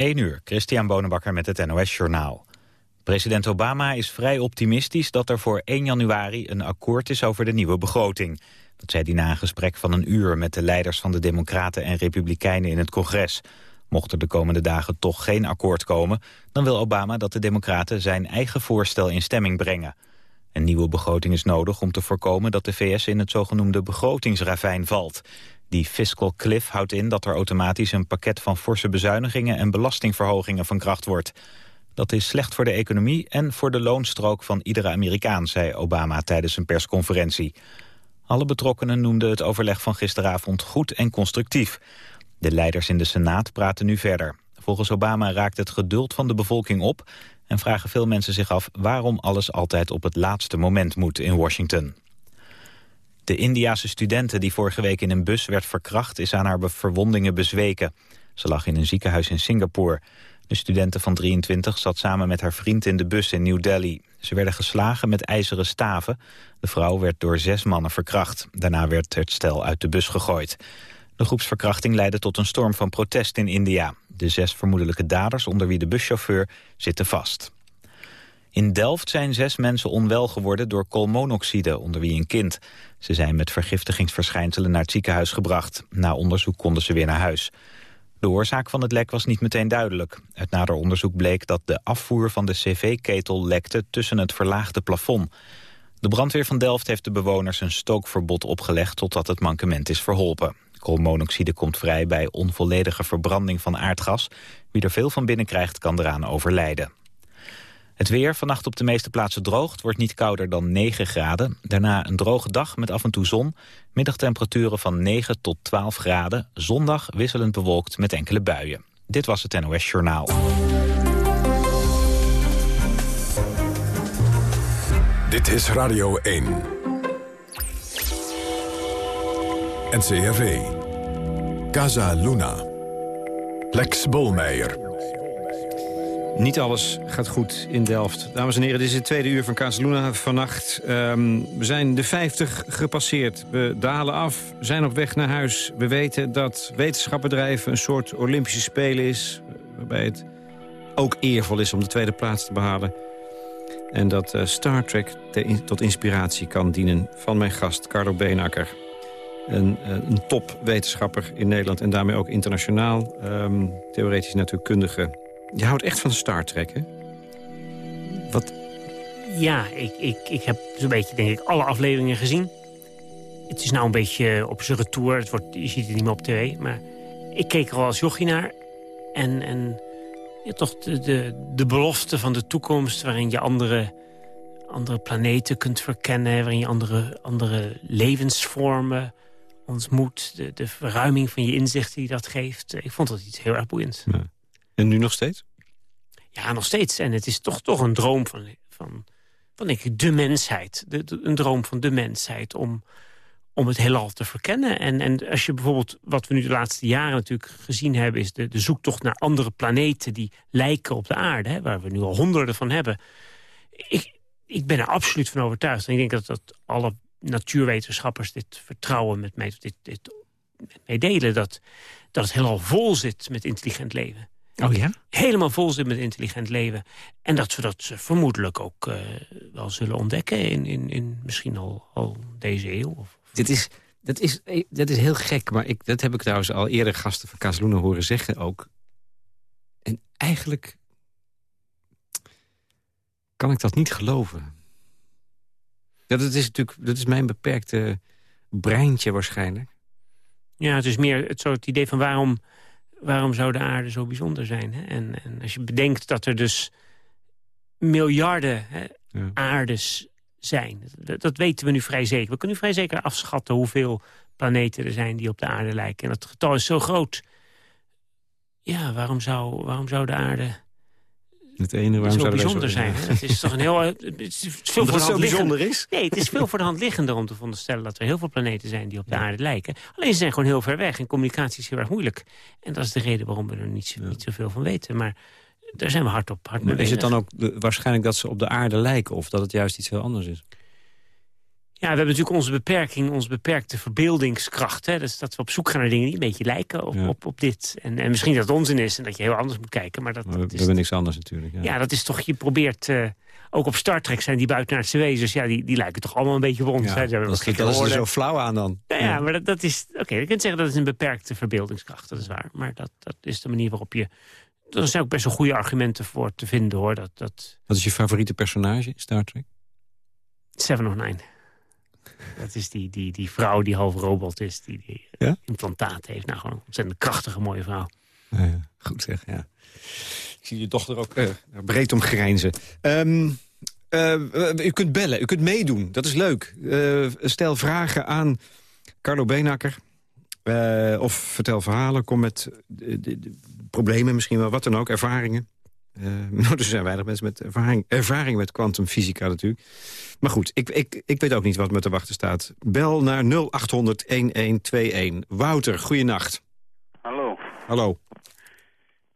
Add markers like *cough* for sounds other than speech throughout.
1 uur, Christian Bonenbakker met het NOS Journaal. President Obama is vrij optimistisch dat er voor 1 januari een akkoord is over de nieuwe begroting. Dat zei hij na een gesprek van een uur met de leiders van de Democraten en Republikeinen in het congres. Mocht er de komende dagen toch geen akkoord komen, dan wil Obama dat de Democraten zijn eigen voorstel in stemming brengen. Een nieuwe begroting is nodig om te voorkomen dat de VS in het zogenoemde begrotingsravijn valt. Die fiscal cliff houdt in dat er automatisch een pakket van forse bezuinigingen en belastingverhogingen van kracht wordt. Dat is slecht voor de economie en voor de loonstrook van iedere Amerikaan, zei Obama tijdens een persconferentie. Alle betrokkenen noemden het overleg van gisteravond goed en constructief. De leiders in de Senaat praten nu verder. Volgens Obama raakt het geduld van de bevolking op... en vragen veel mensen zich af waarom alles altijd op het laatste moment moet in Washington. De Indiase studente die vorige week in een bus werd verkracht... is aan haar verwondingen bezweken. Ze lag in een ziekenhuis in Singapore. De studente van 23 zat samen met haar vriend in de bus in New Delhi. Ze werden geslagen met ijzeren staven. De vrouw werd door zes mannen verkracht. Daarna werd het stel uit de bus gegooid. De groepsverkrachting leidde tot een storm van protest in India. De zes vermoedelijke daders, onder wie de buschauffeur, zitten vast. In Delft zijn zes mensen onwel geworden door koolmonoxide, onder wie een kind. Ze zijn met vergiftigingsverschijnselen naar het ziekenhuis gebracht. Na onderzoek konden ze weer naar huis. De oorzaak van het lek was niet meteen duidelijk. Uit nader onderzoek bleek dat de afvoer van de cv-ketel lekte tussen het verlaagde plafond. De brandweer van Delft heeft de bewoners een stookverbod opgelegd totdat het mankement is verholpen. Koolmonoxide komt vrij bij onvolledige verbranding van aardgas. Wie er veel van binnen krijgt kan eraan overlijden. Het weer, vannacht op de meeste plaatsen droogt, wordt niet kouder dan 9 graden. Daarna een droge dag met af en toe zon. Middagtemperaturen van 9 tot 12 graden. Zondag wisselend bewolkt met enkele buien. Dit was het NOS Journaal. Dit is Radio 1. NCRV. Casa Luna. Lex Bolmeijer. Niet alles gaat goed in Delft. Dames en heren, dit is het tweede uur van Casaluna vannacht. Um, we zijn de 50 gepasseerd. We dalen af, zijn op weg naar huis. We weten dat wetenschapbedrijven een soort Olympische Spelen is... waarbij het ook eervol is om de tweede plaats te behalen. En dat uh, Star Trek tot inspiratie kan dienen van mijn gast Carlo Beenakker. Een, uh, een topwetenschapper in Nederland en daarmee ook internationaal. Um, theoretisch natuurkundige je houdt echt van Star Trek, hè? Wat? Ja, ik, ik, ik heb zo'n beetje, denk ik, alle afleveringen gezien. Het is nou een beetje op zijn retour. Het wordt, je ziet het niet meer op tv. Maar ik keek er al als jochie naar. En, en ja, toch de, de, de belofte van de toekomst... waarin je andere, andere planeten kunt verkennen... waarin je andere, andere levensvormen ontmoet. De, de verruiming van je inzichten die dat geeft. Ik vond dat iets heel erg boeiends. Ja. En nu nog steeds? Ja, nog steeds. En het is toch, toch een droom van, van, van ik, de mensheid. Een droom van de mensheid om, om het heelal te verkennen. En, en als je bijvoorbeeld, wat we nu de laatste jaren natuurlijk gezien hebben... is de, de zoektocht naar andere planeten die lijken op de aarde... Hè, waar we nu al honderden van hebben. Ik, ik ben er absoluut van overtuigd. En ik denk dat, dat alle natuurwetenschappers dit vertrouwen met mij, dit, dit met mij delen... Dat, dat het heelal vol zit met intelligent leven. Oh ja? Helemaal vol zit met intelligent leven. En dat we dat vermoedelijk ook uh, wel zullen ontdekken in, in, in misschien al, al deze eeuw. Of, Dit is, dat, is, eh, dat is heel gek, maar ik, dat heb ik trouwens al eerder gasten van Kazeluna horen zeggen ook. En eigenlijk kan ik dat niet geloven. Ja, dat is natuurlijk dat is mijn beperkte breintje waarschijnlijk. Ja, het is meer het soort idee van waarom waarom zou de aarde zo bijzonder zijn? Hè? En, en, als je bedenkt dat er dus miljarden hè, aardes zijn. Dat, dat, weten we nu vrij zeker. We kunnen nu vrij zeker afschatten hoeveel planeten er zijn die op de aarde lijken. En dat getal is zo groot. Ja, waarom zou, waarom zou de aarde het ene waarom zo zou bijzonder zijn. Het is toch een heel. Het is veel voor de hand bijzonder is? Nee, het is veel voor de hand liggender om te veronderstellen dat er heel veel planeten zijn die op de aarde lijken. Alleen ze zijn gewoon heel ver weg en communicatie is heel erg moeilijk. En dat is de reden waarom we er niet, niet zoveel van weten. Maar daar zijn we hard op. Hard maar is het dan ook waarschijnlijk dat ze op de aarde lijken of dat het juist iets heel anders is? Ja, we hebben natuurlijk onze beperking, onze beperkte verbeeldingskracht. Hè? Dus dat we op zoek gaan naar dingen die een beetje lijken op, Ja. op, op dit. En, en misschien dat het onzin is en dat je heel anders moet kijken. Maar dat, Maar dat we is, hebben niks anders natuurlijk. Ja. ja, dat is toch, je probeert... eh, ook op Star Trek zijn die buitenaardse wezens, ja, die, die lijken toch allemaal een beetje ons. Ja, dat, is, dat is er zo flauw aan dan. Ja, ja, maar dat, dat is... Oké, je kunt zeggen dat is een beperkte verbeeldingskracht, dat is waar. Maar dat, dat is de manier waarop je... Er zijn ook best wel goede argumenten voor te vinden, hoor. Dat, dat Wat is je favoriete personage in Star Trek? Seven of Nine. Dat is die, die, die vrouw die half robot is, die, die Ja? implantaat heeft. Nou, gewoon een ontzettend krachtige, mooie vrouw. Ja, ja. Goed zeg, ja. Ik zie je dochter ook eh, breed om grijnzen. Ehm, eh, u kunt bellen, u kunt meedoen. Dat is leuk. Eh, stel vragen aan Carlo Beenakker. Of vertel verhalen, kom met de, de- de problemen misschien wel, wat dan ook, ervaringen. *laughs* Nou, er zijn weinig mensen met ervaring, ervaring met kwantumfysica natuurlijk. Maar goed, ik, ik, ik weet ook niet wat me te wachten staat. Bel naar 0800-1121. Wouter, goeienacht. Hallo. Hallo.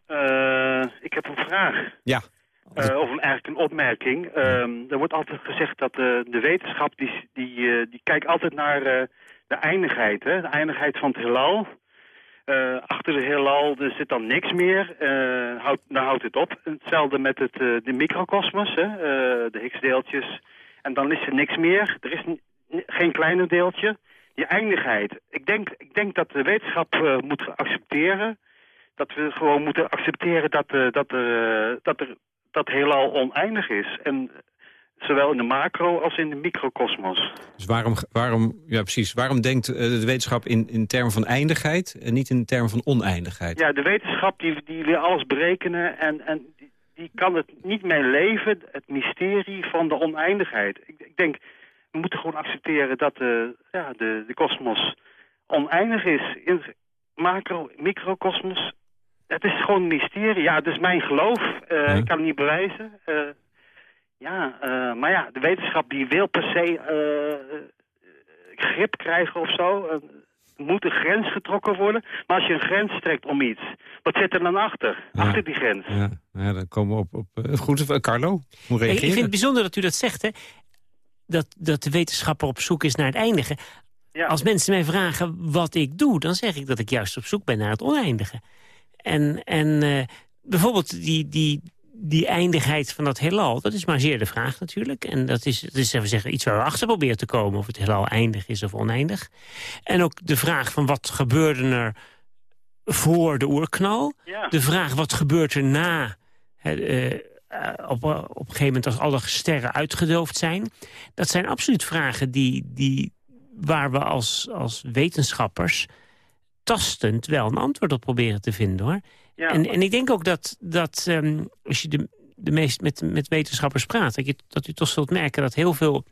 Eh, ik heb een vraag. Ja. Eh, of een, eigenlijk een opmerking. Ehm, er wordt altijd gezegd dat de wetenschap... die, die, die kijkt altijd naar de eindigheid. Hè? De eindigheid van het heelal. Eh, achter de heelal er zit dan niks meer. Eh, houdt, het op. Hetzelfde met het, eh, de microcosmos. De Higgsdeeltjes. En dan is er niks meer. Er is geen kleiner deeltje. Die eindigheid. Ik denk, ik denk dat de wetenschap moet accepteren dat we gewoon moeten accepteren dat, dat, er, dat er dat heelal oneindig is. En zowel in de macro als in de microcosmos. Dus waarom, waarom, ja, precies, waarom denkt eh, de wetenschap in, in termen van eindigheid... en niet in termen van oneindigheid? Ja, de wetenschap die, die wil alles berekenen en, en die, kan het niet meer leven, het mysterie van de oneindigheid. Ik, ik denk, we moeten gewoon accepteren dat de, ja, de, de kosmos oneindig is. In macro, microcosmos, het is gewoon een mysterie. Ja, het is mijn geloof. Eh, Ja. Ik kan het niet bewijzen. Eh, ja, eh, maar ja, de wetenschap die wil per se eh, grip krijgen of zo. Eh, er moet een grens getrokken worden. Maar als je een grens trekt om iets, wat zit er dan achter? Ja. Achter die grens. Ja, ja, dan komen we op... op eh, goed, eh, Carlo, hoe reageer ik vind je? het bijzonder dat u dat zegt, hè. Dat, dat de wetenschapper op zoek is naar het eindige. Ja. Als mensen mij vragen wat ik doe, dan zeg ik dat ik juist op zoek ben naar het oneindige. En, en eh, bijvoorbeeld die, die, die eindigheid van dat heelal, dat is maar zeer de vraag natuurlijk. En dat is, dat is even zeggen, iets waar we achter proberen te komen... of het heelal eindig is of oneindig. En ook de vraag van wat gebeurde er voor de oerknal. Ja. De vraag wat gebeurt er na... eh, op, op een gegeven moment als alle sterren uitgedoofd zijn. Dat zijn absoluut vragen die, die, waar we als, als wetenschappers tastend wel een antwoord op proberen te vinden. hoor. Ja. En, en ik denk ook dat, dat ehm, als je de, de meest met, met wetenschappers praat... Dat, je, dat u toch zult merken dat heel veel,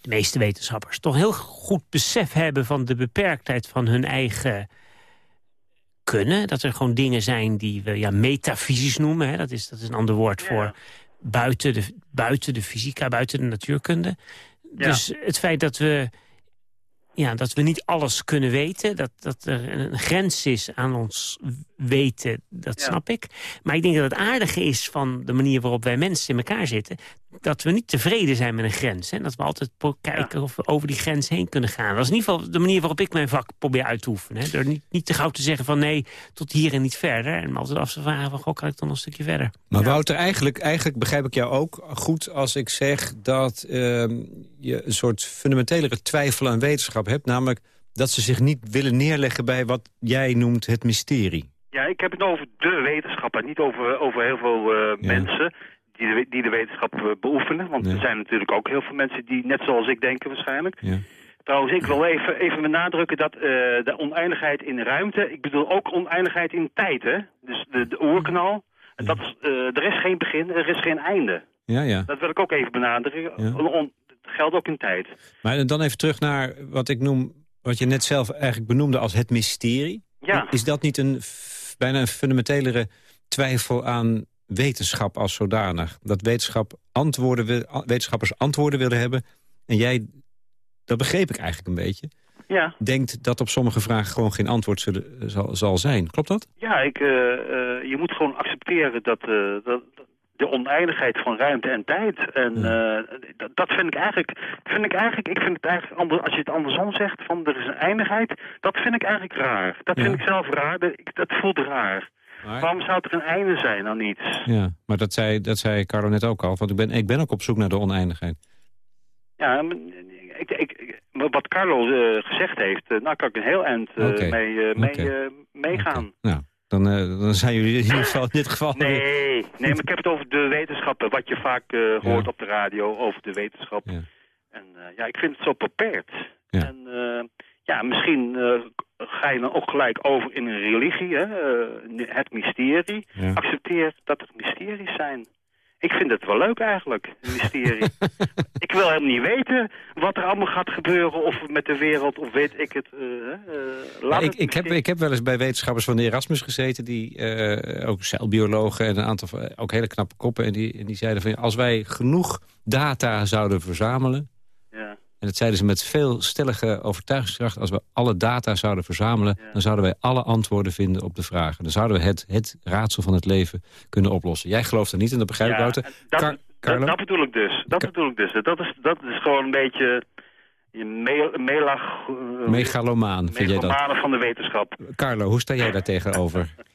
de meeste wetenschappers... toch heel goed besef hebben van de beperktheid van hun eigen kunnen. Dat er gewoon dingen zijn die we ja, metafysisch noemen. Hè. Dat, is, dat is een ander woord Ja. voor buiten de, buiten de fysica, buiten de natuurkunde. Ja. Dus het feit dat we, ja, dat we niet alles kunnen weten... dat, dat er een grens is aan ons weten, dat Ja. snap ik. Maar ik denk dat het aardige is van de manier waarop wij mensen in elkaar zitten... dat we niet tevreden zijn met een grens. Hè? Dat we altijd kijken of we over die grens heen kunnen gaan. Dat is in ieder geval de manier waarop ik mijn vak probeer uit te oefenen. Hè? Door niet, niet te gauw te zeggen van nee, tot hier en niet verder. En me altijd af te vragen van, goh, kan ik dan nog een stukje verder? Maar Wouter, eigenlijk, eigenlijk begrijp ik jou ook goed als ik zeg... dat ehm, je een soort fundamentelere twijfel aan wetenschap hebt. Namelijk dat ze zich niet willen neerleggen bij wat jij noemt het mysterie. Ja, ik heb het over de wetenschap en niet over, over heel veel eh, Ja. mensen die de, die de wetenschap eh, beoefenen. Want er zijn natuurlijk ook heel veel mensen die net zoals ik denken waarschijnlijk. Ja. Trouwens, ik wil even, even benadrukken dat eh, de oneindigheid in ruimte... ik bedoel ook oneindigheid in tijd, hè? Dus de, de oerknal, en dat is, er is geen begin, er is geen einde. Ja, ja. Dat wil ik ook even benadrukken. On- geldt ook in tijd. Maar dan even terug naar wat ik noem... wat je net zelf eigenlijk benoemde als het mysterie. Ja. Is dat niet een bijna een fundamentelere twijfel aan wetenschap als zodanig? Dat wetenschap antwoorden wil, wetenschappers antwoorden willen hebben... en jij, dat begreep ik eigenlijk een beetje... Ja, denkt dat op sommige vragen gewoon geen antwoord zullen, zal, zal zijn. Klopt dat? ja ik, eh, eh, je moet gewoon accepteren dat, eh, dat de oneindigheid van ruimte en tijd. En dat, dat vind ik eigenlijk, vind ik eigenlijk, ik vind het eigenlijk, anders, als je het andersom zegt, van er is een eindigheid, dat vind ik eigenlijk raar. Dat vind ik zelf raar, dat, dat voelt raar. Waarom zou er een einde zijn aan iets? Ja, maar dat zei, dat zei Carlo net ook al, want ik ben, ik ben ook op zoek naar de oneindigheid. Ja, ik, ik, wat Carlo uh, gezegd heeft, uh, nou kan ik een heel eind uh, okay. mee, mee meegaan. Okay. Nou, dan, dan zijn jullie in ieder geval in dit geval... Nee, nee, maar ik heb het over de wetenschappen, wat je vaak hoort ja. op de radio over de wetenschap. Ja. En ja, ik vind het zo beperkt. Ja. En ja, misschien ga je dan ook gelijk over in een religie, hè? het mysterie. Accepteer dat er mysteries zijn. Ik vind het wel leuk eigenlijk, een mysterie. *laughs* ik wil helemaal niet weten wat er allemaal gaat gebeuren... of met de wereld, of weet ik het. Uh, uh, laat ik, het ik, heb, ik heb wel eens bij wetenschappers van de Erasmus gezeten... die uh, ook celbiologen en een aantal ook hele knappe koppen... en die, en die zeiden van als wij genoeg data zouden verzamelen... Ja. En dat zeiden ze met veel stellige overtuigingskracht. Als we alle data zouden verzamelen... Ja. dan zouden wij alle antwoorden vinden op de vragen. Dan zouden we het, het raadsel van het leven kunnen oplossen. Jij gelooft er niet en dat begrijp ik, ja, Wouter. Dat, dat, dat, bedoel ik dus. Dat Ka bedoel ik dus. Dat is, dat is gewoon een beetje... Me melag, uh, Megalomaan, vind jij dat? van de wetenschap. Carlo, hoe sta jij daar tegenover? *laughs*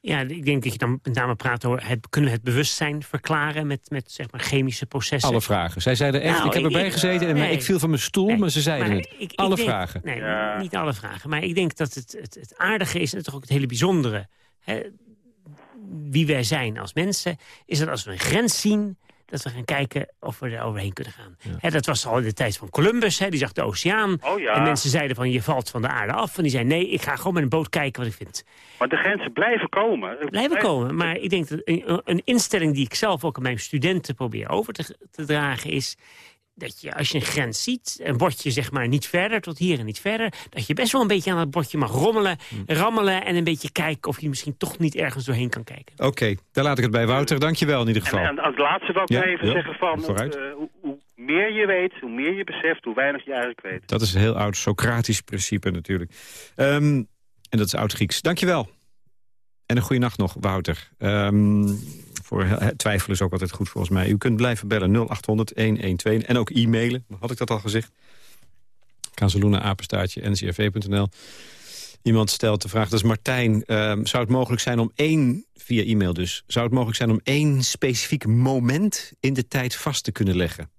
Ja, ik denk dat je dan met name praat over het, kunnen we het bewustzijn verklaren met, met zeg maar chemische processen. Alle vragen. Zij zeiden echt, nou, ik heb erbij ik, gezeten en nee, ik viel van mijn stoel, nee, maar ze zeiden maar het. Ik, alle denk, vragen. Nee, ja. niet alle vragen. Maar ik denk dat het, het, het aardige is en toch ook het hele bijzondere. Hè, wie wij zijn als mensen, is dat als we een grens zien dat we gaan kijken of we er overheen kunnen gaan. Ja. He, dat was al in de tijd van Columbus, he, die zag de oceaan. Oh, ja. En mensen zeiden van je valt van de aarde af. En die zei nee, ik ga gewoon met een boot kijken wat ik vind. Maar de grenzen blijven komen. Blijven komen, maar ik denk dat een, een instelling die ik zelf ook aan mijn studenten probeer over te, te dragen is dat je als je een grens ziet, een bordje zeg maar niet verder tot hier en niet verder, dat je best wel een beetje aan het bordje mag rommelen, rammelen en een beetje kijken of je misschien toch niet ergens doorheen kan kijken. Oké, okay, daar laat ik het bij Wouter. Dankjewel in ieder geval. En, en als laatste wil ik ja, even ja, zeggen van, uh, hoe, hoe, meer je weet, hoe meer je beseft, hoe weinig je eigenlijk weet. Dat is een heel oud Socratisch principe natuurlijk. Um, en dat is oud-Grieks. Dankjewel. En een goede nacht nog, Wouter. Um, voor twijfel is ook altijd goed volgens mij. U kunt blijven bellen 0800-112 en ook e-mailen. Had ik dat al gezegd? Kazeluna, apenstaartje, ncrv.nl. Iemand stelt de vraag, dat is Martijn. Um, zou het mogelijk zijn om één, via e-mail dus... zou het mogelijk zijn om één specifiek moment in de tijd vast te kunnen leggen?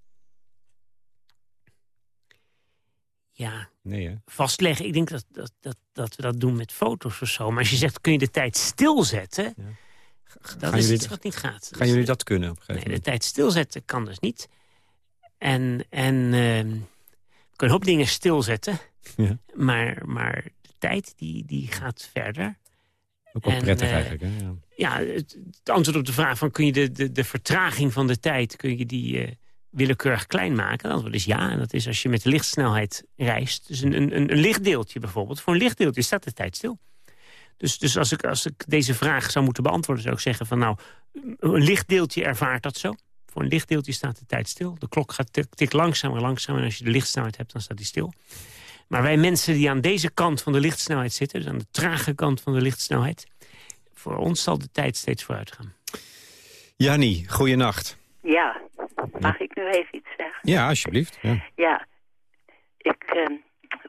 Ja, nee, hè? vastleggen. Ik denk dat, dat, dat, dat we dat doen met foto's of zo. Maar als je zegt, kun je de tijd stilzetten... Ja. Dat is iets wat niet gaat. Gaan jullie dat kunnen op een gegeven nee, de tijd stilzetten kan dus niet. En, en uh, we kunnen een hoop dingen stilzetten. Ja. Maar, maar de tijd die, die gaat verder. Ook wel en, prettig uh, eigenlijk. Hè? Ja, ja het, het, antwoord op de vraag van kun je de, de, de vertraging van de tijd... kun je die uh, willekeurig klein maken? Het antwoord is ja. En dat is als je met de lichtsnelheid reist. Dus een, een, een lichtdeeltje bijvoorbeeld. Voor een lichtdeeltje staat de tijd stil. Dus, dus als, ik, als ik deze vraag zou moeten beantwoorden... zou ik zeggen van nou, een lichtdeeltje ervaart dat zo. Voor een lichtdeeltje staat de tijd stil. De klok gaat tik, tik langzamer langzamer. En als je de lichtsnelheid hebt, dan staat die stil. Maar wij mensen die aan deze kant van de lichtsnelheid zitten... dus aan de trage kant van de lichtsnelheid... voor ons zal de tijd steeds vooruit gaan. Jannie, goeienacht. Ja, mag ik nu even iets zeggen? Ja, alsjeblieft. Ja, ja ik... Uh,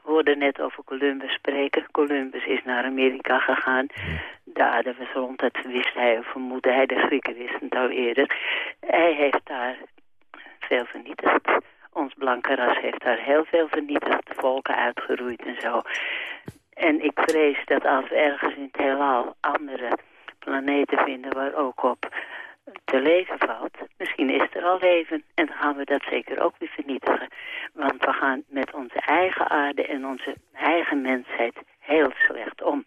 hoorde net over Columbus spreken. Columbus is naar Amerika gegaan. Daar was rond het wist hij of vermoedde hij. De Grieken wisten het al eerder. Hij heeft daar veel vernietigd. Ons blanke ras heeft daar heel veel vernietigd. Volken uitgeroeid en zo. En ik vrees dat als we ergens in het heelal andere planeten vinden waar ook op te leven valt. Misschien is er al leven en dan gaan we dat zeker ook weer vernietigen. Want we gaan met onze eigen aarde en onze eigen mensheid heel slecht om.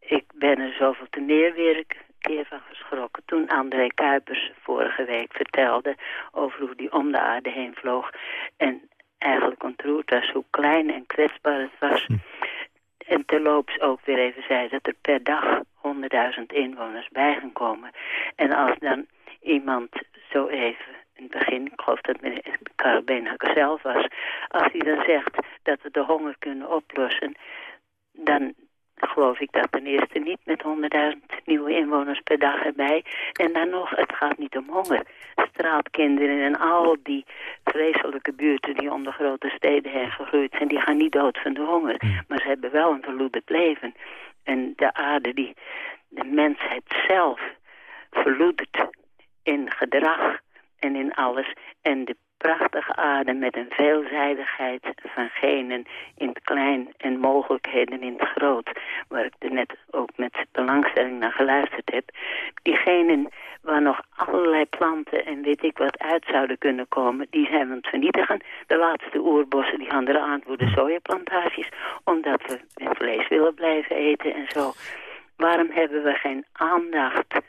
Ik ben er zoveel te meer weer keer van geschrokken. Toen André Kuipers vorige week vertelde over hoe die om de aarde heen vloog. En eigenlijk ontroerd was hoe klein en kwetsbaar het was. Hm. En terloops ook weer even zei dat er per dag 100.000 inwoners bij gaan komen. En als dan iemand zo even in het begin, ik geloof dat meneer Karel Beenhakker zelf was... als hij dan zegt dat we de honger kunnen oplossen... dan geloof ik dat ten eerste niet met 100.000 nieuwe inwoners per dag erbij. En dan nog, het gaat niet om honger. Straatkinderen en al die vreselijke buurten die om de grote steden heen gegroeid zijn, die gaan niet dood van de honger. Maar ze hebben wel een verloederd leven. En de aarde, die de mensheid zelf verloedert in gedrag en in alles. En de prachtige aarde met een veelzijdigheid van genen in het klein en mogelijkheden in het groot. Waar ik er net ook met belangstelling naar geluisterd heb. Die genen waar nog allerlei planten en weet ik wat uit zouden kunnen komen, die zijn we aan het vernietigen. De laatste oerbossen die gaan eraan voor de sojaplantages, omdat we vlees willen blijven eten en zo. Waarom hebben we geen aandacht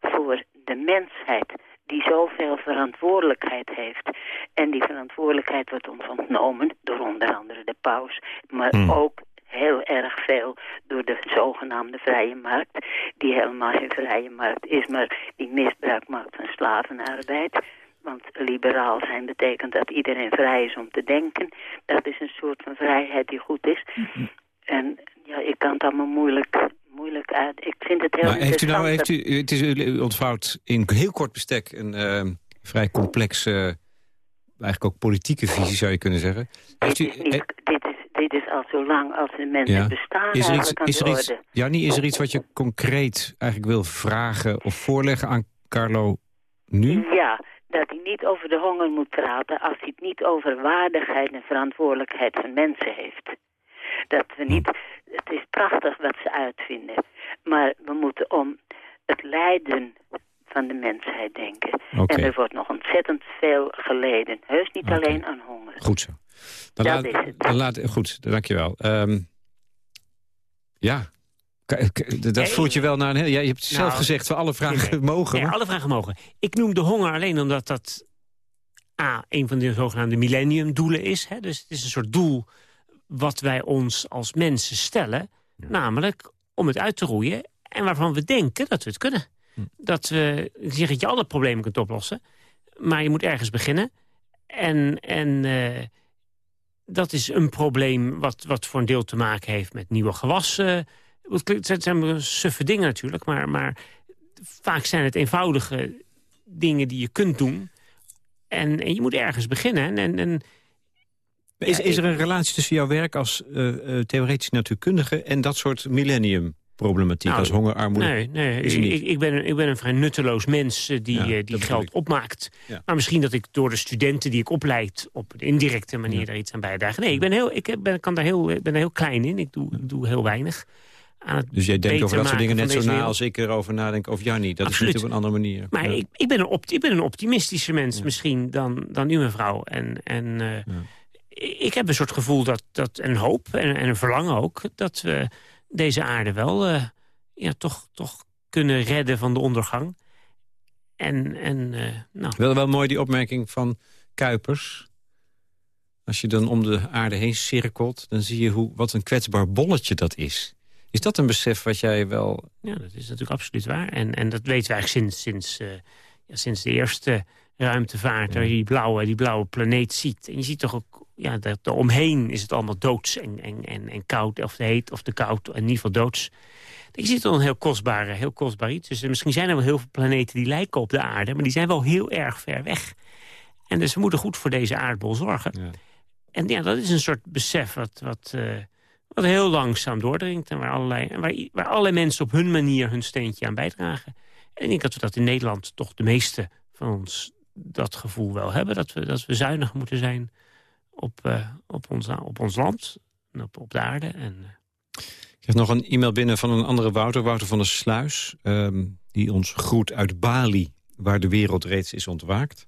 voor de mensheid die zoveel verantwoordelijkheid heeft. En die verantwoordelijkheid wordt ons ontnomen door onder andere de paus. Maar Hmm. ook heel erg veel door de zogenaamde vrije markt. Die helemaal geen vrije markt is, maar die misbruik maakt van slavenarbeid. Want liberaal zijn betekent dat iedereen vrij is om te denken. Dat is een soort van vrijheid die goed is. En ja, ik kan het allemaal moeilijk, moeilijk uit. Ik vind het heel Maar heeft u nou, heeft u, het is, u ontvouwt in heel kort bestek een eh, vrij complex, eigenlijk ook politieke visie zou je kunnen zeggen. Heeft Dit u, is, niet, eh, dit, is, dit is al zo lang als de mensen Ja. bestaan is er iets, is er iets. Jannie, is er iets wat je concreet eigenlijk wil vragen of voorleggen aan Carlo nu? Ja, dat hij niet over de honger moet praten als hij het niet over waardigheid en verantwoordelijkheid van mensen heeft. Dat we niet, het is prachtig wat ze uitvinden, maar we moeten om het lijden van de mensheid denken. Oké. En er wordt nog ontzettend veel geleden. Heus niet alleen aan honger. Goed zo. Dan Dat laat, is het. dan laat, goed, dankjewel. Ehm ja, dat voert je wel naar een heel... Ja, je hebt zelf Nou, gezegd, van alle vragen nee. mogen. Maar- alle vragen mogen. Ik noem de honger alleen omdat dat... A, een van de zogenaamde millenniumdoelen is. Hè? Dus het is een soort doel wat wij ons als mensen stellen. Namelijk om het uit te roeien. En waarvan we denken dat we het kunnen. Hm. Dat we, ik zeg dat je alle problemen kunt oplossen. Maar je moet ergens beginnen. En, en eh, dat is een probleem wat, wat voor een deel te maken heeft met nieuwe gewassen. Het zijn suffe dingen natuurlijk, maar, maar vaak zijn het eenvoudige dingen die je kunt doen. En, en je moet ergens beginnen. En, en, en Is, is er een relatie tussen jouw werk als eh, eh, theoretisch natuurkundige... en dat soort millenniumproblematiek Nou, als honger, armoede? nee, nee is ik, niet. ik, ik ben, een- ik ben een vrij nutteloos mens eh, die, Ja, die geld ik. opmaakt. Ja. Maar misschien dat ik door de studenten die ik opleid... op een indirecte manier Ja. daar iets aan bijdrage. Nee, ik ben, heel, ik ben, kan daar heel, ik ben heel klein in. Ik doe, ik doe heel weinig. Aan het Dus jij denkt over dat soort dingen net zo na als ik erover nadenk over Jannie. Dat is niet op een andere manier. Maar ik, ik, ben een opt- ik ben een optimistischer mens misschien dan, dan u, mevrouw. En, en ik heb een soort gevoel dat, dat en hoop en, en een verlangen ook... dat we deze aarde wel eh, ja, toch, toch kunnen redden van de ondergang. En, en eh, nou, Wel, wel mooi die opmerking van Kuipers. Als je dan om de aarde heen cirkelt... dan zie je hoe, wat een kwetsbaar bolletje dat is. Is dat een besef wat jij wel... ja, dat is natuurlijk absoluut waar. En, en dat weten wij eigenlijk sinds, sinds, eh, ja, sinds de eerste ruimtevaart... waar je die blauwe, die blauwe planeet ziet. En je ziet toch ook, ja, dat omheen is het allemaal doods en, en, en, en koud. Of heet of de koud, in ieder geval doods. Je ziet toch een heel kostbaar, heel kostbaar iets. Dus eh, misschien zijn er wel heel veel planeten die lijken op de aarde... maar die zijn wel heel erg ver weg. En dus we moeten goed voor deze aardbol zorgen. Ja. En ja, dat is een soort besef wat, wat, eh, wat heel langzaam doordringt... en waar allerlei, waar, waar allerlei mensen op hun manier hun steentje aan bijdragen. En ik denk dat we dat in Nederland toch de meeste van ons dat gevoel wel hebben. Dat we, dat we zuinig moeten zijn op, eh, op, ons, op ons land en op, op de aarde. En, eh, Ik heb nog een e-mail binnen van een andere Wouter, Wouter van der Sluis... ehm, die ons groet uit Bali, waar de wereld reeds is ontwaakt.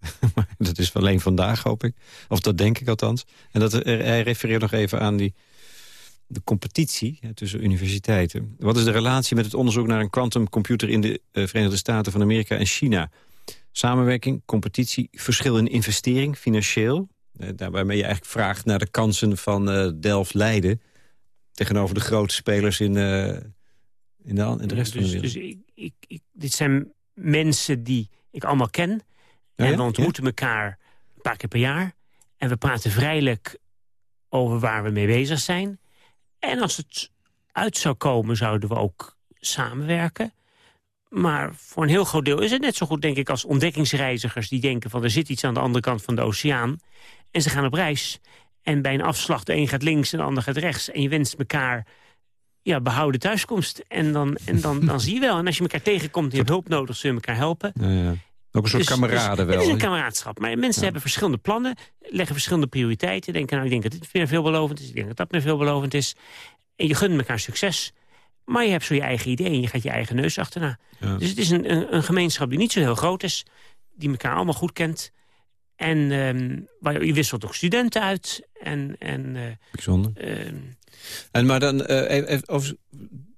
*laughs* Dat is alleen vandaag, hoop ik. Of dat denk ik althans. En dat, er- hij refereert nog even aan die, de competitie hè, tussen universiteiten. Wat is de relatie met het onderzoek naar een quantumcomputer... in de eh, Verenigde Staten van Amerika en China? Samenwerking, competitie, verschil in investering, financieel... eh, waarmee je eigenlijk vraagt naar de kansen van eh Delft-Leiden... tegenover de grote spelers in, eh, in, de, in de rest dus, van de wereld. Dus ik, ik, ik, dit zijn mensen die ik allemaal ken. Oh en ja? we ontmoeten elkaar een paar keer per jaar. En we praten vrijelijk over waar we mee bezig zijn. En als het uit zou komen, zouden we ook samenwerken. Maar voor een heel groot deel is het net zo goed, denk ik, als ontdekkingsreizigers... die denken van er zit iets aan de andere kant van de oceaan. En ze gaan op reis. En bij een afslag, de een gaat links en de ander gaat rechts. En je wenst elkaar ja, behouden thuiskomst. En dan, en dan, dan zie je wel. En als je elkaar tegenkomt en je hebt hulp nodig, zul je elkaar helpen. Ja, ja. Ook een soort Dus- kameraden dus wel. Het is een kameraadschap. Maar mensen hebben verschillende plannen, leggen verschillende prioriteiten. Denken, nou, ik denk dat dit meer veelbelovend is. Ik denk dat dat meer veelbelovend is. En je gunt elkaar succes. Maar je hebt zo je eigen idee en je gaat je eigen neus achterna. Ja. Dus het is een, een, een gemeenschap die niet zo heel groot is. Die elkaar allemaal goed kent. En ehm, je, wisselt ook studenten uit. En, en eh, Bijzonder. ehm, En maar dan eh, even- even over-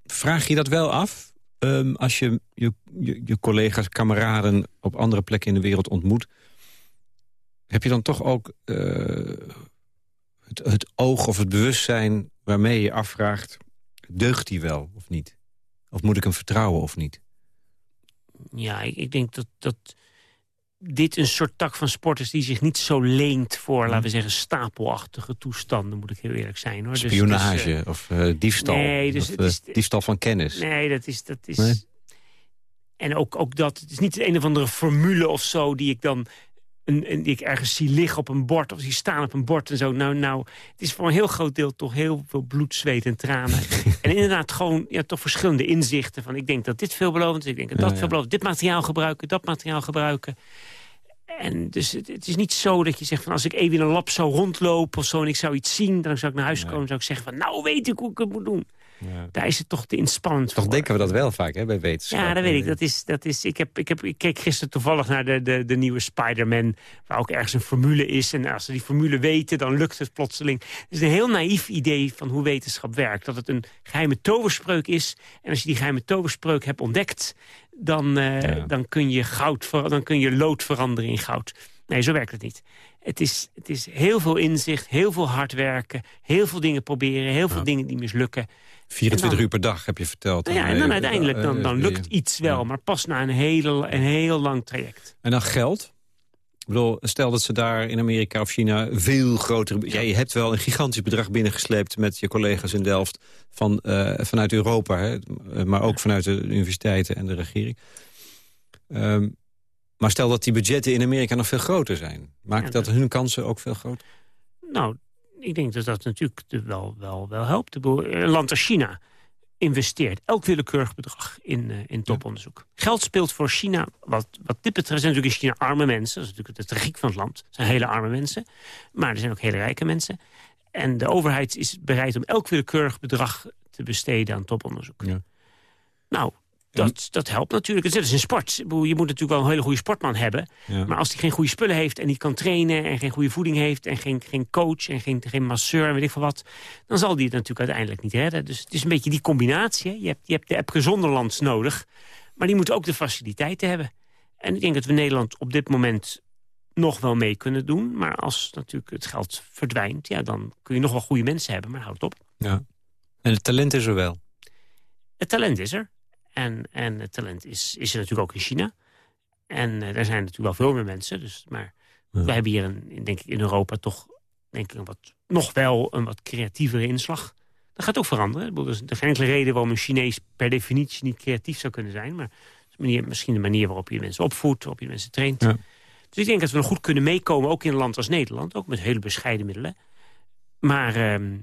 vraag je dat wel af ehm, als je je, je je collega's, kameraden op andere plekken in de wereld ontmoet. Heb je dan toch ook eh, het, het oog of het bewustzijn waarmee je afvraagt... deugt die wel of niet? Of moet ik hem vertrouwen of niet? ja, ik, ik denk dat, dat dit een soort tak van sport is... die zich niet zo leent voor, laten we zeggen, stapelachtige toestanden. Moet ik heel eerlijk zijn. hoor. Dus- dus, eh, Spionage of eh, diefstal? nee, dus het eh, is- diefstal van kennis? Nee, dat is... Dat is Nee? En ook, ook dat, het is niet een of andere formule of zo... die ik dan een, een- die ik ergens zie liggen op een bord... of zie staan op een bord en zo. Nou, nou, het is voor een heel groot deel toch heel veel bloed, zweet en tranen. *laughs* en inderdaad gewoon ja, toch verschillende inzichten. Van, ik denk dat dit veelbelovend is, ik denk dat Ja, dat ja. veelbelovend Dit materiaal gebruiken, dat materiaal gebruiken. En dus het, het is niet zo dat je zegt van als ik even in een lab zou rondlopen of zo en ik zou iets zien, dan zou ik naar huis komen en zou ik zeggen van nou weet ik hoe ik het moet doen. Ja. Daar is het toch te inspannend Toch voor. denken we dat wel vaak hè, bij wetenschap. Ja, dat weet ik. Dat is, dat is, ik, heb, ik, heb, ik keek gisteren toevallig naar de, de, de nieuwe Spider-Man... waar ook ergens een formule is. En als ze die formule weten, dan lukt het plotseling. Het is een heel naïef idee van hoe wetenschap werkt. Dat het een geheime toverspreuk is. En als je die geheime toverspreuk hebt ontdekt... dan, eh, Ja. dan, kun, je goud ver- dan kun je lood veranderen in goud. Nee, zo werkt het niet. Het is, het is heel veel inzicht, heel veel hard werken... heel veel dingen proberen, heel veel dingen die mislukken... 24 En dan- uur per dag heb je verteld. Nou ja, en dan uiteindelijk dan, eh, dan eh, lukt iets wel, ja. maar pas na een, hele, een heel lang traject. En dan geld. Ik bedoel, stel dat ze daar in Amerika of China veel grotere... Ja, je hebt wel een gigantisch bedrag binnengesleept met je collega's in Delft... Van, eh, vanuit Europa, hè, maar ook vanuit de universiteiten en de regering. Ehm, maar stel dat die budgetten in Amerika nog veel groter zijn. Maakt Ja, dat dat- hun kansen ook veel groter? Nou, ik denk dat dat natuurlijk wel, wel, wel helpt. Een land als China investeert elk willekeurig bedrag in, eh, in toponderzoek. Geld speelt voor China, wat, wat dit betreft zijn natuurlijk in China arme mensen. Dat is natuurlijk de tragiek van het land. Het zijn hele arme mensen. Maar er zijn ook hele rijke mensen. En de overheid is bereid om elk willekeurig bedrag te besteden aan toponderzoek. Ja. Nou, dat, dat helpt natuurlijk. Het is een sport. Je moet natuurlijk wel een hele goede sportman hebben. Ja. Maar als hij geen goede spullen heeft en niet kan trainen... en geen goede voeding heeft en geen, geen coach en geen, geen masseur en weet ik veel wat... dan zal hij het natuurlijk uiteindelijk niet redden. Dus het is een beetje die combinatie. hè. Je hebt, je hebt de Epke Zonderlands nodig, maar die moeten ook de faciliteiten hebben. En ik denk dat we Nederland op dit moment nog wel mee kunnen doen. Maar als natuurlijk het geld verdwijnt, ja, dan kun je nog wel goede mensen hebben. Maar houd het op. Ja. En het talent is er wel. Het talent is er. En, en het talent is, is er natuurlijk ook in China. En eh, daar zijn natuurlijk wel veel meer mensen. Dus, maar Ja. we hebben hier een, in- denk ik, in Europa toch denk ik, een wat, nog wel een wat creatievere inslag. Dat gaat ook veranderen. Er is geen enkele reden waarom een Chinees per definitie niet creatief zou kunnen zijn. Maar manier, misschien de manier waarop je mensen opvoedt, waarop je mensen traint. Ja. Dus ik denk dat we nog goed kunnen meekomen, ook in een land als Nederland. Ook met hele bescheiden middelen. Maar ehm,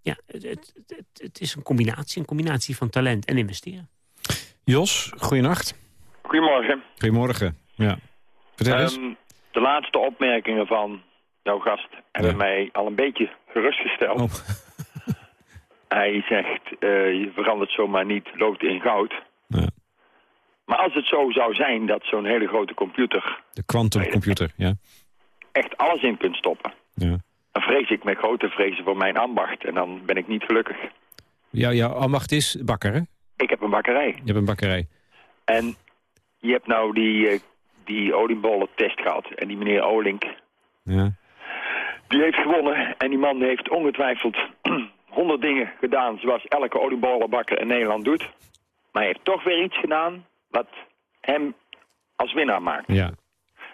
ja, het, het, het, het is een combinatie. Een combinatie van talent en investeren. Jos, goeienacht. Goedemorgen. Goedemorgen. Ja. Vertel eens. Ehm, de laatste opmerkingen van jouw gast hebben Ja. mij al een beetje gerustgesteld. Oh. *laughs* Hij zegt, eh, je verandert zomaar niet lood in goud. Ja. Maar als het zo zou zijn dat zo'n hele grote computer De quantumcomputer, ja. echt alles in kunt stoppen... ja. dan vrees ik met grote vrezen voor mijn ambacht. En dan ben ik niet gelukkig. Jou, jouw ambacht is bakker, hè? Ik heb een bakkerij. Je hebt een bakkerij. En je hebt nou die, eh, die oliebollentest gehad. En die meneer Olink, Ja. Die heeft gewonnen en die man heeft ongetwijfeld *clears throat* honderd dingen gedaan zoals elke oliebollenbakker in Nederland doet. Maar hij heeft toch weer iets gedaan wat hem als winnaar maakt. Ja.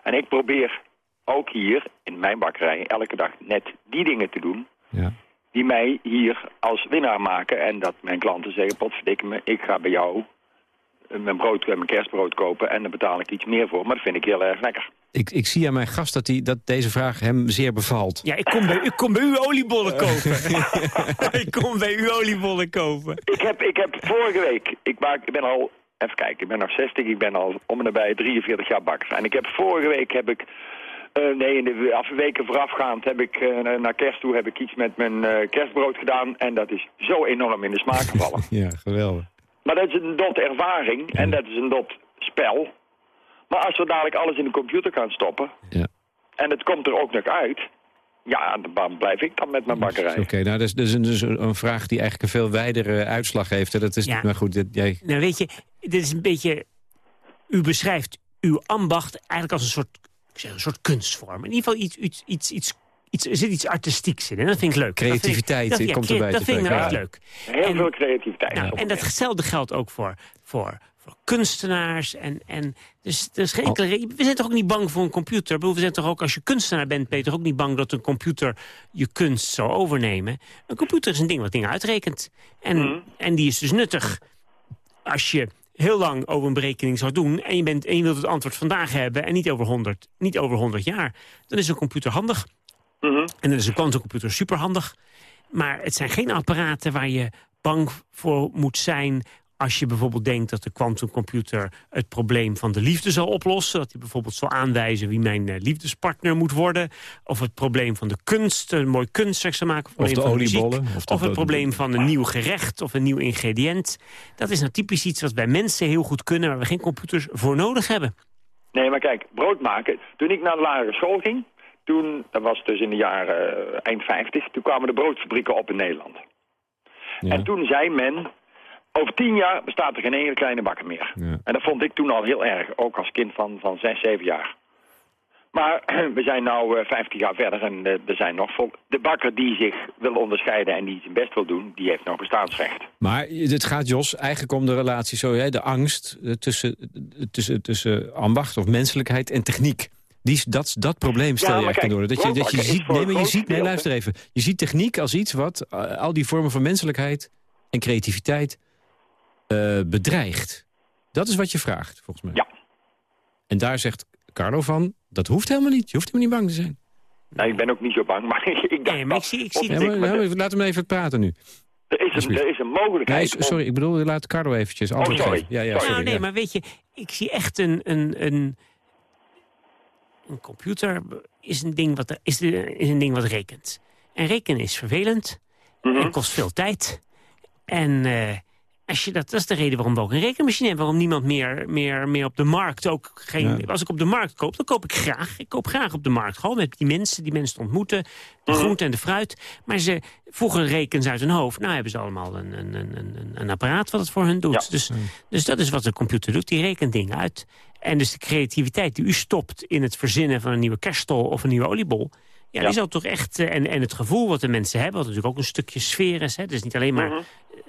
En ik probeer ook hier in mijn bakkerij elke dag net die dingen te doen Ja. Die mij hier als winnaar maken. En dat mijn klanten zeggen, potverdikke me, ik ga bij jou eh, mijn brood, mijn kerstbrood kopen en daar betaal ik iets meer voor. Maar dat vind ik heel erg lekker. Ik, ik zie aan mijn gast dat, die, dat deze vraag hem zeer bevalt. Ja, ik kom bij, ik kom bij u oliebollen *laughs* kopen. *laughs* ik kom bij u oliebollen kopen. Ik heb, ik heb vorige week, ik, maak, ik ben al, even kijken, ik ben nog 60, ik ben al om en nabij 43 jaar bakker. En ik heb vorige week heb ik uh, nee, in de af, weken voorafgaand heb ik uh, naar kerst toe heb ik iets met mijn uh, kerstbrood gedaan. En dat is zo enorm in de smaak *laughs* gevallen. ja, geweldig. Maar dat is een dot ervaring en dat is een dot spel. Maar als we dadelijk alles in de computer gaan stoppen... Ja. en het komt er ook nog uit... ja, dan blijf ik dan met mijn bakkerij. Oké, nou, dat is, dat is een, dus een, vraag die eigenlijk een veel wijdere uitslag heeft. Hè? Dat is, Ja. Maar goed, dit, jij... Nou, weet je, dit is een beetje... U beschrijft uw ambacht eigenlijk als een soort, ik zeg, een soort kunstvorm. In ieder geval iets, iets, iets, iets, iets, er zit iets artistieks in. En dat vind ik leuk. Creativiteit dat vind ik, komt ja, erbij Dat te vind ik nou echt leuk. Heel En- veel creativiteit. Nou, en datzelfde geldt ook voor, voor, voor kunstenaars. En, en dus er is geen enkele reden. We zijn toch ook niet bang voor een computer? We zijn toch ook, als je kunstenaar bent, ben je toch ook niet bang dat een computer je kunst zou overnemen? Een computer is een ding wat dingen uitrekent. En, en die is dus nuttig als je heel lang over een berekening zou doen... en je, bent, en je wilt het antwoord vandaag hebben en niet over 100, niet over 100 jaar... dan is een computer handig. Mhm. En dan is een quantumcomputer superhandig. Maar het zijn geen apparaten waar je bang voor moet zijn... als je bijvoorbeeld denkt dat de quantumcomputer het probleem van de liefde zal oplossen. Dat hij bijvoorbeeld zal aanwijzen wie mijn eh, liefdespartner moet worden. Of het probleem van de kunst, een mooi kunstwerk zal maken. Of het de probleem van oliebollen, muziek, of de- Of het probleem van een nieuw gerecht of een nieuw ingrediënt. Dat is nou typisch iets wat wij mensen heel goed kunnen... waar we geen computers voor nodig hebben. Nee, maar kijk, brood maken. Toen ik naar de lagere school ging, toen, dat was dus in de jaren eh, eind 50, toen kwamen de broodfabrieken op in Nederland. Ja. En toen zei men, over tien jaar bestaat er geen enkele kleine bakker meer. Ja. En dat vond ik toen al heel erg, ook als kind van, van zes, zeven jaar. Maar *clears throat* we zijn nu eh, 50 jaar verder en eh, er zijn nog vol. De bakker die zich wil onderscheiden en die zijn best wil doen, die heeft nog bestaansrecht. Maar het gaat, Jos, eigenlijk om de relatie, zo, hè, de angst eh, tussen, eh, tussen, tussen ambacht of menselijkheid en techniek. Die, dat, dat probleem stel Ja, je kijk, orde. Dat je, dat je ziet, nee, maar je ziet, nee, luister even. Je ziet techniek als iets wat eh, al die vormen van menselijkheid en creativiteit eh, bedreigt. Dat is wat je vraagt, volgens mij. Ja. En daar zegt Carlo van, dat hoeft helemaal niet. Je hoeft helemaal niet bang te zijn. Nou, ik ben ook niet zo bang, maar *laughs* ik dacht Nee, maar ik dat- zie- ik zie- Ja, maar, laat hem even praten nu. er, is een, er is een mogelijkheid Nee, om- sorry, ik bedoel, laat Carlo eventjes antwoord sorry. geven. Ja, ja, Sorry. sorry. nou, nee, ja. maar weet je, ik zie echt een, een, een, een computer is een, ding wat, er- is, is een ding wat rekent. En rekenen is vervelend Mhm. en kost veel tijd. En eh, als je dat, dat is de reden waarom we ook een rekenmachine hebben. Waarom niemand meer, meer, meer op de markt ook geen... Ja. Als ik op de markt koop, dan koop ik graag. Ik koop graag op de markt. Gewoon met die mensen, die mensen te ontmoeten. De groente en de fruit. Maar ze vroeger rekenen ze uit hun hoofd. Nou hebben ze allemaal een, een, een, een, een apparaat wat het voor hun doet. Ja. Dus, dus dat is wat de computer doet. Die rekent dingen uit. En dus de creativiteit die u stopt in het verzinnen van een nieuwe kerststol of een nieuwe oliebol... Ja, Ja. die zal toch echt... eh, En, en het gevoel wat de mensen hebben, wat natuurlijk ook een stukje sfeer is. Hè? Dus niet alleen maar Mhm.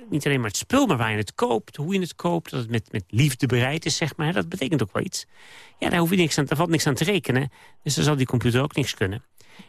Niet alleen maar het spul, maar waar je het koopt, hoe je het koopt, dat het met, met liefde bereid is, zeg maar. Dat betekent ook wel iets. Ja, daar, hoef je niks aan, daar valt niks aan te rekenen. Dus dan zal die computer ook niks kunnen.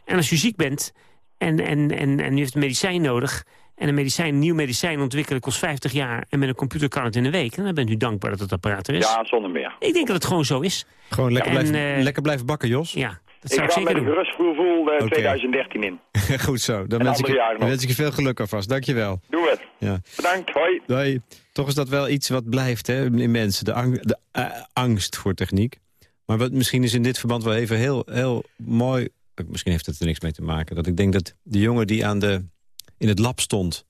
En als je ziek bent en, en, en, en u heeft een medicijn nodig... en een, medicijn, een nieuw medicijn ontwikkelen kost 50 jaar... en met een computer kan het in een week... en dan bent u dankbaar dat het apparaat er is. Ja, zonder meer. Ik denk dat het gewoon zo is. Gewoon lekker, En, blijven, eh, lekker blijven bakken, Jos. Ja, dat Ik zou ik, ga met zeker een doen. gerust gevoel eh, Oké. 2013 in. *laughs* Goed zo. Dan En wens ik, je, wens ik je veel geluk alvast. Dankjewel. Doe het. Ja. Bedankt, hoi. Nee, toch is dat wel iets wat blijft hè, in mensen. De, ang- de eh, angst voor techniek. Maar wat misschien is in dit verband wel even heel, heel mooi... Misschien heeft het er niks mee te maken. Dat ik denk dat de jongen die aan de, in het lab stond...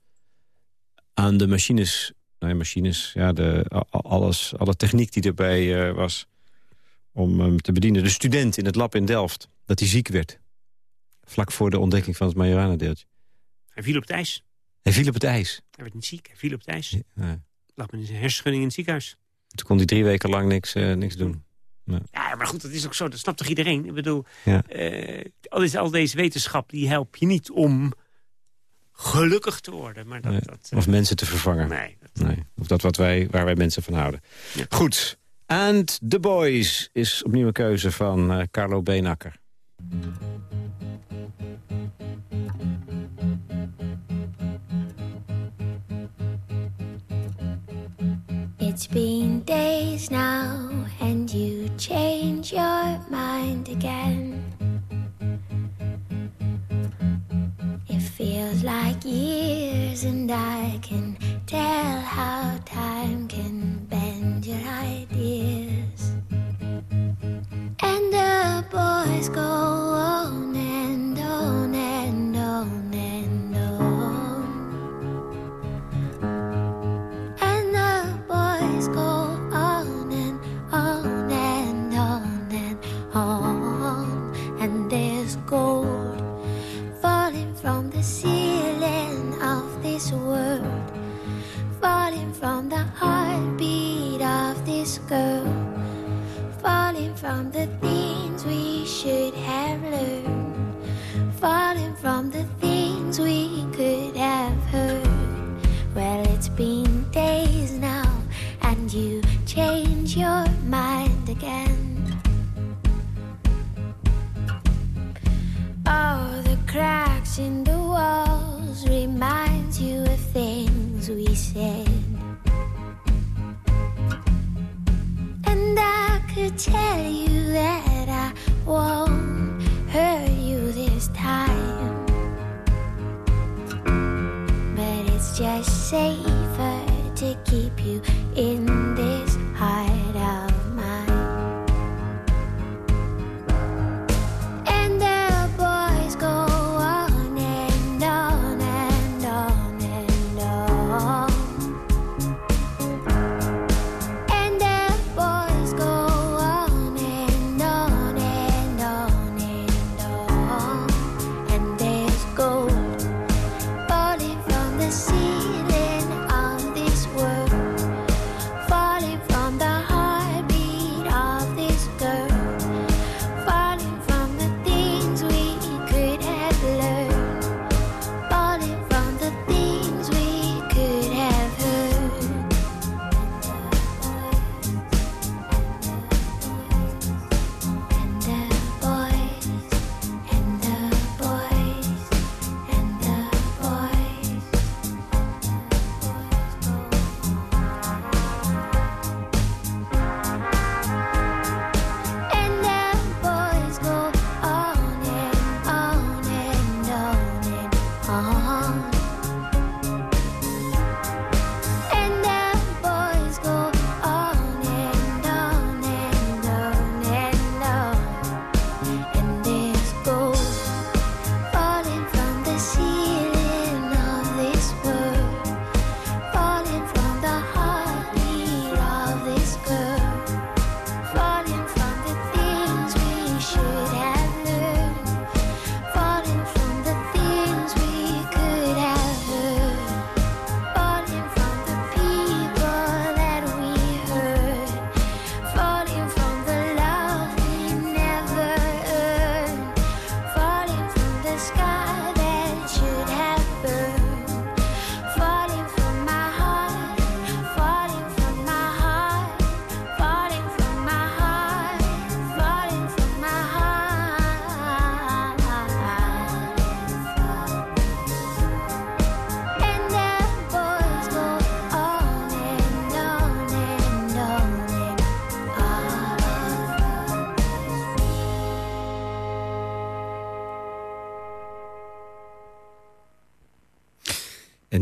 aan de machines... Nee, machines. Ja, de, alles, alle techniek die erbij eh, was om hem te bedienen. De student in het lab in Delft. Dat hij ziek werd. Vlak voor de ontdekking van het Majorana-deeltje. Hij viel op het ijs. Hij viel op het ijs. Hij werd niet ziek, hij viel op het ijs. Ja. Lag met zijn hersenschudding in het ziekenhuis. Toen kon hij drie weken lang niks, eh, niks doen. Ja, maar goed, dat is ook zo. Dat snapt toch iedereen? Ik bedoel, Ja. eh, al, deze, al deze wetenschap, die helpt je niet om gelukkig te worden. Maar dat, Nee, dat, eh, Of mensen te vervangen. nee, dat- Nee, of dat wat wij, waar wij mensen van houden. Ja. Goed. And The Boys is opnieuw een keuze van uh, Carlo Benakker. It's been days now and you change your mind again. It feels like years and I can tell how time can bend your eyes.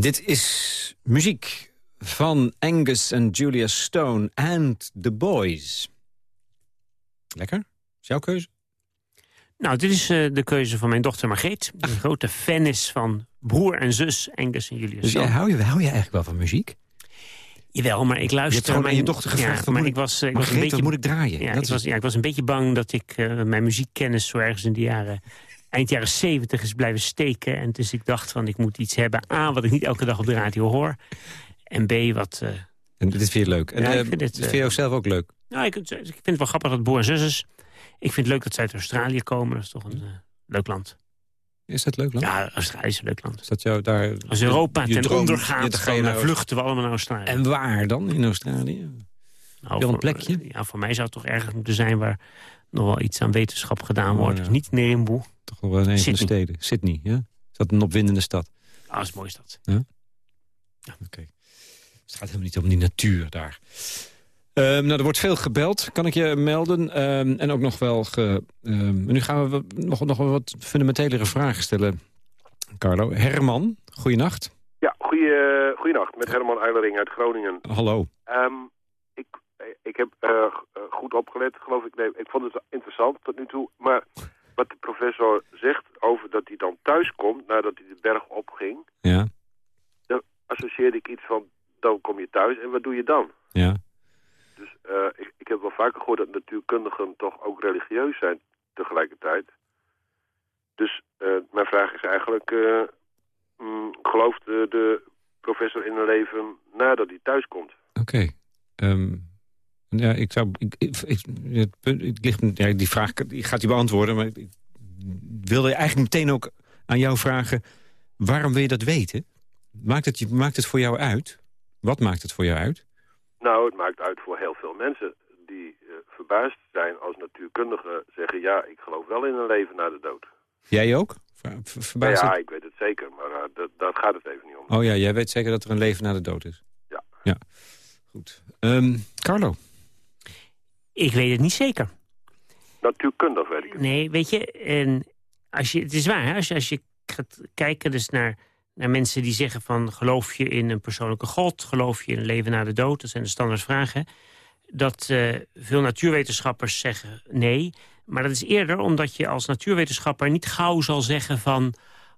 Dit is muziek van Angus en Julia Stone and The Boys. Lekker? Is jouw keuze? Nou, dit is eh, de keuze van mijn dochter Margreet. Die een grote fan is van broer en zus Angus en Julius. Dus jij, hou, je, hou je eigenlijk wel van muziek? Jawel, maar ik luister... Je hebt aan je mijn- dochter gevraagd, Ja, maar ik was, ik was een beetje... moet ik draaien? Ja, Dat ik, was, ja, ik was een beetje bang dat ik eh, mijn muziekkennis zo ergens in de jaren... eind jaren zeventig is blijven steken. En dus ik dacht van, ik moet iets hebben. A, wat ik niet elke dag op de radio hoor. En B, wat... eh, En dit vind je leuk. En, Ja, eh, vind dit, dit vind je ook zelf ook leuk. nou, ik, ik vind het wel grappig dat het broer en zus is. Ik vind het leuk dat ze uit Australië komen. Dat is toch een eh, leuk land. Is dat leuk, land? Ja, Australië is een leuk land. Is dat jou daar... Als Europa je ten droom- onder gaat, dan ga dan naar vluchten we allemaal naar Australië. En waar dan in Australië? Nou, een plekje? Ja, voor mij zou het toch ergens moeten zijn waar nog wel iets aan wetenschap gedaan Oh, wordt. ja. Dus niet Nerimbu. Toch nog wel een van de steden. Sydney, ja? Is dat een opwindende stad? Ah, dat is een mooie stad. Oké. Het gaat helemaal niet om die natuur daar. Ehm, nou, er wordt veel gebeld, kan ik je melden. Ehm, en ook nog wel... Ge, ehm, nu gaan we nog, nog wat fundamentelere vragen stellen, Carlo. Herman, goeienacht. Ja, goeie, goeienacht. Met Herman Eilering uit Groningen. Hallo. Ehm, ik, heb eh, eh, goed opgelet, geloof ik. Nee, ik vond het interessant tot nu toe. Maar wat de professor zegt over dat hij dan thuis komt nadat hij de berg opging... Ja, dan associeerde ik iets van, dan kom je thuis en wat doe je dan? ja. Dus eh, ik, ik heb wel vaker gehoord dat natuurkundigen toch ook religieus zijn tegelijkertijd. Dus eh, mijn vraag is eigenlijk, eh, mm, gelooft de, de professor in een leven nadat hij thuis komt? Oké. Ehm, ja, ik zou... Ik, ik, ik- het ligt, ja, die vraag die gaat u beantwoorden, maar ik, wilde eigenlijk meteen ook aan jou vragen... waarom wil je dat weten? Maakt het, maakt het voor jou uit? Wat maakt het voor jou uit? Nou, het maakt uit voor heel veel mensen die eh, verbaasd zijn als natuurkundigen zeggen... ja, ik geloof wel in een leven na de dood. Jij ook? Ver, ver- Nou verbaast ja, ik weet het zeker, maar eh, dat, daar gaat het even niet om. Oh ja, jij weet zeker dat er een leven na de dood is? Ja. Ja, goed. Ehm, Carlo? Ik weet het niet zeker. Natuurkundig weet ik het. Nee, weet je, en als je, het is waar, hè, als je, als je gaat kijken dus naar, naar mensen die zeggen van... geloof je in een persoonlijke god, geloof je in een leven na de dood? Dat zijn de standaardvragen. Dat eh, veel natuurwetenschappers zeggen nee. Maar dat is eerder omdat je als natuurwetenschapper niet gauw zal zeggen van...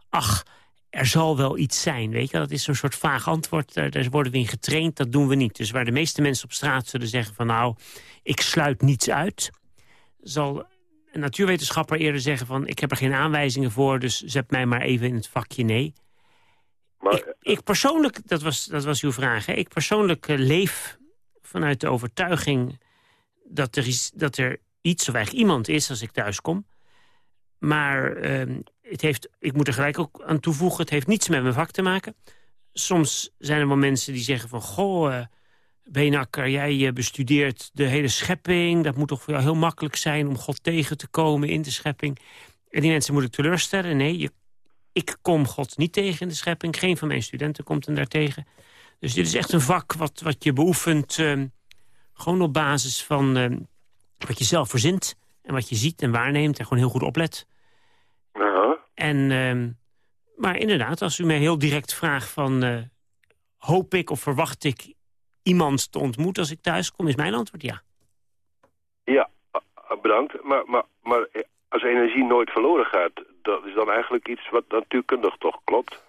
ach, er zal wel iets zijn, weet je. Dat is zo'n soort vaag antwoord, daar, daar worden we in getraind, dat doen we niet. Dus waar de meeste mensen op straat zullen zeggen van... nou, ik sluit niets uit, zal een natuurwetenschapper eerder zeggen van... ik heb er geen aanwijzingen voor, dus zet mij maar even in het vakje nee. Maar Ik, ik persoonlijk, dat was, dat was uw vraag, hè? ik persoonlijk eh, leef vanuit de overtuiging... Dat er, is, dat er iets of eigenlijk iemand is als ik thuis kom. Maar ehm, het heeft, ik moet er gelijk ook aan toevoegen... het heeft niets met mijn vak te maken. Soms zijn er wel mensen die zeggen van... goh, eh, Benakker, jij eh, bestudeert de hele schepping. Dat moet toch voor jou heel makkelijk zijn om God tegen te komen in de schepping. En die mensen moet ik teleurstellen. Nee, je, ik kom God niet tegen in de schepping. Geen van mijn studenten komt hem daartegen. Dus dit is echt een vak wat, wat je beoefent... ehm, gewoon op basis van ehm, wat je zelf verzint... en wat je ziet en waarneemt en gewoon heel goed oplet. Aha. En, ehm, maar inderdaad, als u mij heel direct vraagt van... eh, hoop ik of verwacht ik iemand te ontmoeten als ik thuis kom... is mijn antwoord ja. Ja, ah, bedankt. Maar, maar, maar als energie nooit verloren gaat, dat is dan eigenlijk iets wat natuurkundig toch klopt?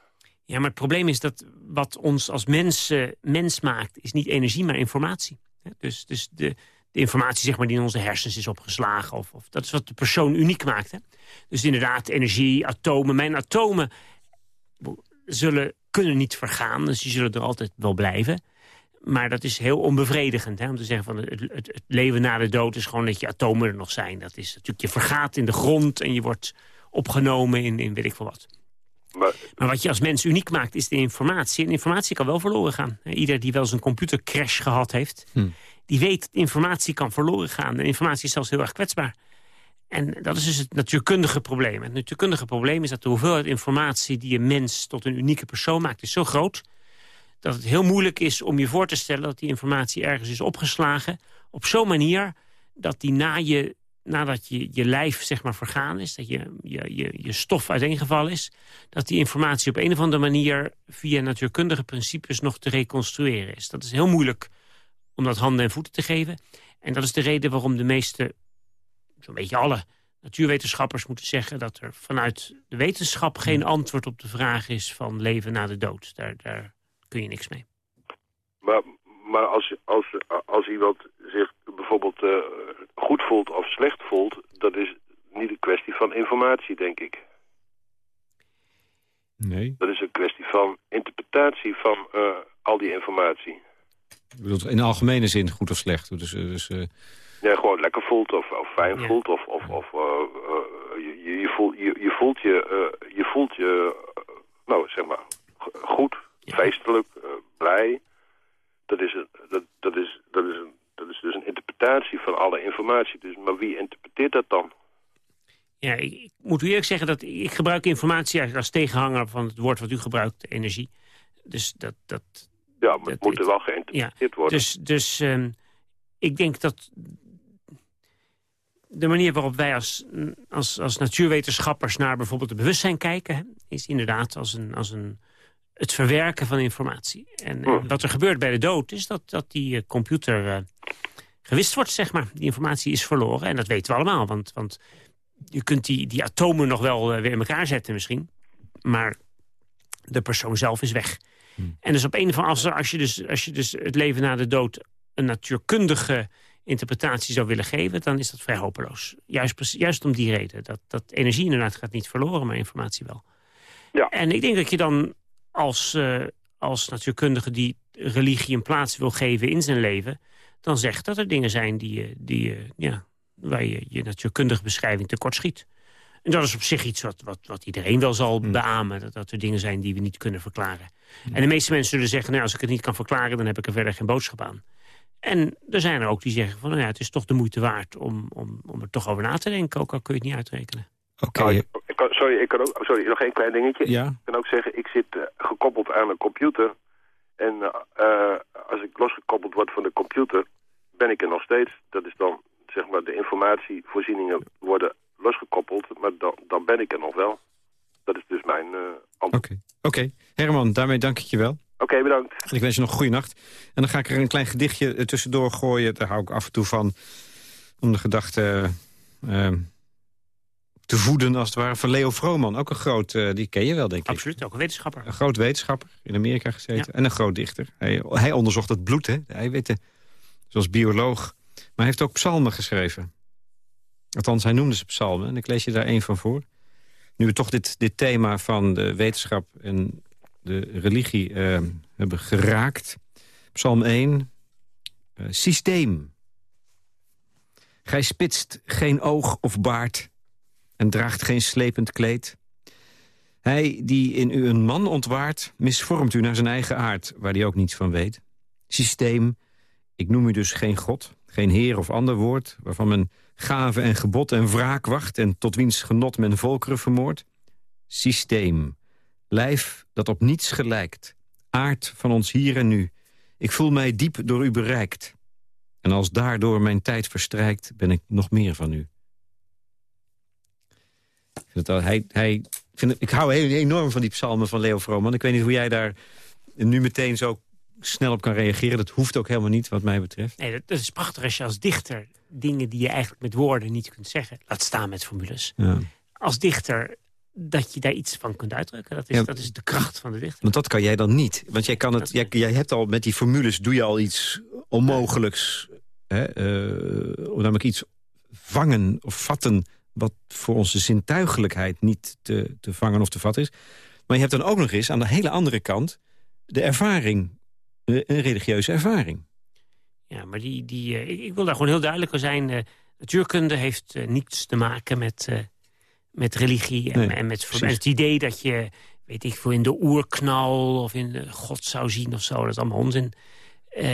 Ja, maar het probleem is dat wat ons als mens, eh, mens maakt... is niet energie, maar informatie. Dus, dus de, de informatie zeg maar, die in onze hersens is opgeslagen... Of, of, dat is wat de persoon uniek maakt. Hè? Dus inderdaad, energie, atomen. Mijn atomen zullen, kunnen niet vergaan, dus die zullen er altijd wel blijven. Maar dat is heel onbevredigend. Hè? Om te zeggen van het, het, het leven na de dood is gewoon dat je atomen er nog zijn. Dat is natuurlijk, je vergaat in de grond en je wordt opgenomen in, in weet ik veel wat. Maar, Maar wat je als mens uniek maakt is de informatie. En informatie kan wel verloren gaan. Ieder die wel eens een computercrash gehad heeft... die weet dat informatie kan verloren gaan. En informatie is zelfs heel erg kwetsbaar. En dat is dus het natuurkundige probleem. Het natuurkundige probleem is dat de hoeveelheid informatie... die een mens tot een unieke persoon maakt, is zo groot... dat het heel moeilijk is om je voor te stellen... dat die informatie ergens is opgeslagen... op zo'n manier dat die na je, nadat je, je lijf zeg maar, vergaan is... dat je, je, je, je stof uiteengevallen is... dat die informatie op een of andere manier... via natuurkundige principes nog te reconstrueren is. Dat is heel moeilijk om dat handen en voeten te geven. En dat is de reden waarom de meeste, zo'n beetje alle natuurwetenschappers moeten zeggen... dat er vanuit de wetenschap geen antwoord op de vraag is van leven na de dood. Daar, daar kun je niks mee. maar, maar als, als, als iemand zich bijvoorbeeld eh, goed voelt of slecht voelt... dat is niet een kwestie van informatie, denk ik. Nee. Dat is een kwestie van interpretatie van eh, al die informatie. Ik bedoel, in de algemene zin goed of slecht. Dus, eh, dus, eh, Ja, gewoon lekker voelt of, of fijn Ja. voelt of, of, of je, voelt, je, je voelt je, eh, je voelt je, eh, nou zeg maar, g- goed, Ja. feestelijk, eh, blij. Dat is, een, dat, dat, is, dat, is een, dat is dus een interpretatie van alle informatie. Dus, maar wie interpreteert dat dan? Ja, ik, ik moet u eerlijk zeggen dat ik gebruik informatie eigenlijk als tegenhanger van het woord wat u gebruikt, energie. Dus dat, dat, Ja, maar het moet er wel geïnterpreteerd worden. Dus, dus ehm, ik denk dat de manier waarop wij als, als, als natuurwetenschappers naar bijvoorbeeld het bewustzijn kijken... is inderdaad als een, als een, het verwerken van informatie. En, en Hm. wat er gebeurt bij de dood is dat, dat die eh, computer eh, gewist wordt, zeg maar. Die informatie is verloren en dat weten we allemaal. Want, want je kunt die, die atomen nog wel eh, weer in elkaar zetten misschien. Maar de persoon zelf is weg. En dus op een of andere als, als je dus als je dus het leven na de dood een natuurkundige interpretatie zou willen geven, dan is dat vrij hopeloos. Juist, juist om die reden. Dat, dat energie inderdaad gaat niet verloren, maar informatie wel. Ja. En ik denk dat je dan als, eh, als natuurkundige die religie een plaats wil geven in zijn leven, dan zegt dat er dingen zijn die, je- die, ja, waar je je natuurkundige beschrijving tekort schiet. En dat is op zich iets wat, wat, wat iedereen wel zal beamen. Dat, dat er dingen zijn die we niet kunnen verklaren. En de meeste mensen zullen zeggen, nou, als ik het niet kan verklaren... dan heb ik er verder geen boodschap aan. En er zijn er ook die zeggen van, nou ja, het is toch de moeite waard... om, om, om er toch over na te denken, ook al kun je het niet uitrekenen. Oké, Nou, sorry, ik kan ook, sorry, nog één klein dingetje. ja. Ik kan ook zeggen, ik zit eh, gekoppeld aan een computer. En eh, eh, als ik losgekoppeld word van de computer, ben ik er nog steeds. Dat is dan, zeg maar, de informatievoorzieningen worden losgekoppeld. Maar dan, dan ben ik er nog wel. Dat is dus mijn eh antwoord. Oké, Oké. Herman, daarmee dank ik je wel. Oké, bedankt. Ik wens je nog een goede nacht. En dan ga ik er een klein gedichtje eh, tussendoor gooien. Daar hou ik af en toe van. Om de gedachte eh, te voeden, als het ware, van Leo Vrooman. Ook een groot, eh, die ken je wel, denk ik. Absoluut, ook een wetenschapper. Een groot wetenschapper, in Amerika gezeten. Ja. En een groot dichter. Hij, hij onderzocht het bloed, hè. Hij weet zoals bioloog. Maar hij heeft ook psalmen geschreven. Althans, hij noemde ze psalmen. En ik lees je daar één van voor. Nu we toch dit, dit thema van de wetenschap en de religie eh, hebben geraakt. Psalm 1. eh, systeem. Gij spitst geen oog of baard en draagt geen slepend kleed. Hij die in u een man ontwaart, misvormt u naar zijn eigen aard... waar hij ook niets van weet. Systeem, ik noem u dus geen god, geen heer of ander woord... waarvan men gave en gebod en wraak wacht... en tot wiens genot men volkeren vermoordt. Systeem, lijf dat op niets gelijkt. Aard van ons hier en nu. Ik voel mij diep door u bereikt. En als daardoor mijn tijd verstrijkt, ben ik nog meer van u. Ik, vind het hou enorm van die psalmen van Leo Vrooman. Ik weet niet hoe jij daar nu meteen zo snel op kan reageren. Dat hoeft ook helemaal niet, wat mij betreft. Nee, dat, dat is prachtig als je als dichter dingen die je eigenlijk met woorden niet kunt zeggen... laat staan met formules. Ja. Als dichter dat je daar iets van kunt uitdrukken. Dat is, Ja. dat is de kracht van de dichter. Want dat kan jij dan niet. Want jij, kan het, jij, jij hebt al met die formules doe je al iets onmogelijks. Hè, eh, namelijk iets vangen of vatten... wat voor onze zintuigelijkheid niet te, te vangen of te vatten is. Maar je hebt dan ook nog eens aan de hele andere kant... de ervaring, een religieuze ervaring. Ja, maar die, die, eh, ik, wil daar gewoon heel duidelijk over zijn. eh, natuurkunde heeft eh, niets te maken met, eh, met religie. En, Nee, en met, het idee dat je, weet ik veel, in de oerknal of in eh, God zou zien of zo. Dat is allemaal onzin. Eh,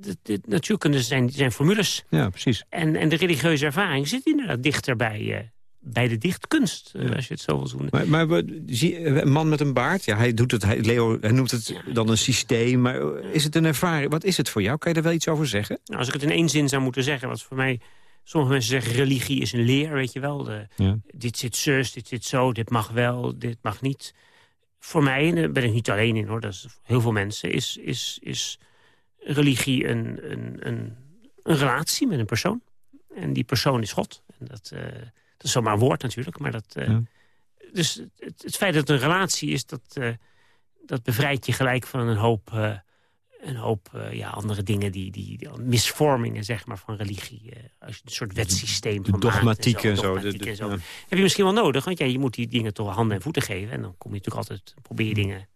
de, de natuurkunde zijn, zijn formules. Ja, precies. En, en de religieuze ervaring zit inderdaad dichter bij, eh, bij de dichtkunst. eh, Ja. Als je het zo wil doen. Maar, maar we- zie, een man met een baard, ja, hij, doet het, hij, Leo, hij noemt het dan een systeem. Maar eh, is het een ervaring? Wat is het voor jou? Kan je er wel iets over zeggen? Nou, als ik het in één zin zou moeten zeggen, wat voor mij... Sommige mensen zeggen religie is een leer, weet je wel. De, Ja. Dit zit zus, dit zit zo, dit mag wel, dit mag niet. Voor mij, en daar ben ik niet alleen in hoor, dat is voor heel veel mensen... is, is, is religie een, een, een, een relatie met een persoon. En die persoon is God. En dat, eh, dat is zomaar een woord natuurlijk, maar dat... eh, Ja. Dus het, het feit dat het een relatie is, dat, eh, dat bevrijdt je gelijk van een hoop, eh, een hoop ja, andere dingen, die, die, die misvormingen zeg maar, van religie. als je een soort wetsysteem De van dogmatiek en zo. dogmatiek de- de- en zo. ja. Heb je misschien wel nodig, want ja, je moet die dingen toch handen en voeten geven. En dan kom je natuurlijk altijd, probeer je dingen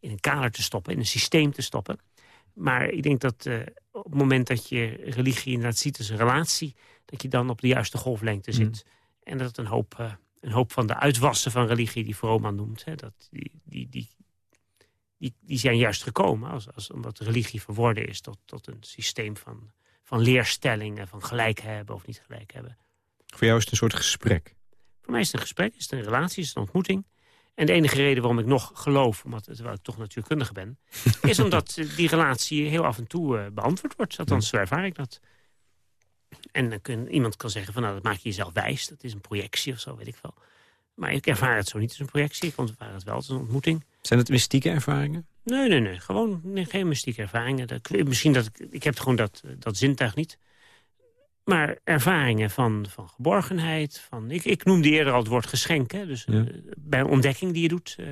in een kader te stoppen, in een systeem te stoppen. Maar ik denk dat op het moment dat je religie inderdaad ziet als een relatie... dat je dan op de juiste golflengte zit. En dat een hoop, eh, een hoop van de uitwassen van religie die Vroman noemt... Hè, dat die, die, die, die, die zijn juist gekomen als, als, omdat religie verworden is... tot, tot een systeem van, van leerstellingen, van gelijk hebben of niet gelijk hebben. Voor jou is het een soort gesprek. Voor mij is het een gesprek, is het een relatie, is het een ontmoeting. En de enige reden waarom ik nog geloof, omdat, terwijl ik toch natuurkundige ben... is omdat die relatie heel af en toe eh, beantwoord wordt. Althans, zo ervaar ik dat. En dan kun, iemand kan zeggen van nou, dat maak je jezelf wijs. Dat is een projectie of zo, weet ik wel. Maar ik ervaar het zo niet als een projectie. Ik ervaar het wel als een ontmoeting. Zijn het mystieke ervaringen? Nee, nee, nee. Gewoon nee, geen mystieke ervaringen. Dat, misschien dat ik, ik heb gewoon dat, dat zintuig niet. Maar ervaringen van, van geborgenheid. Van, ik, ik noemde eerder al het woord geschenk. Hè, dus Ja. eh, bij een ontdekking die je doet. eh,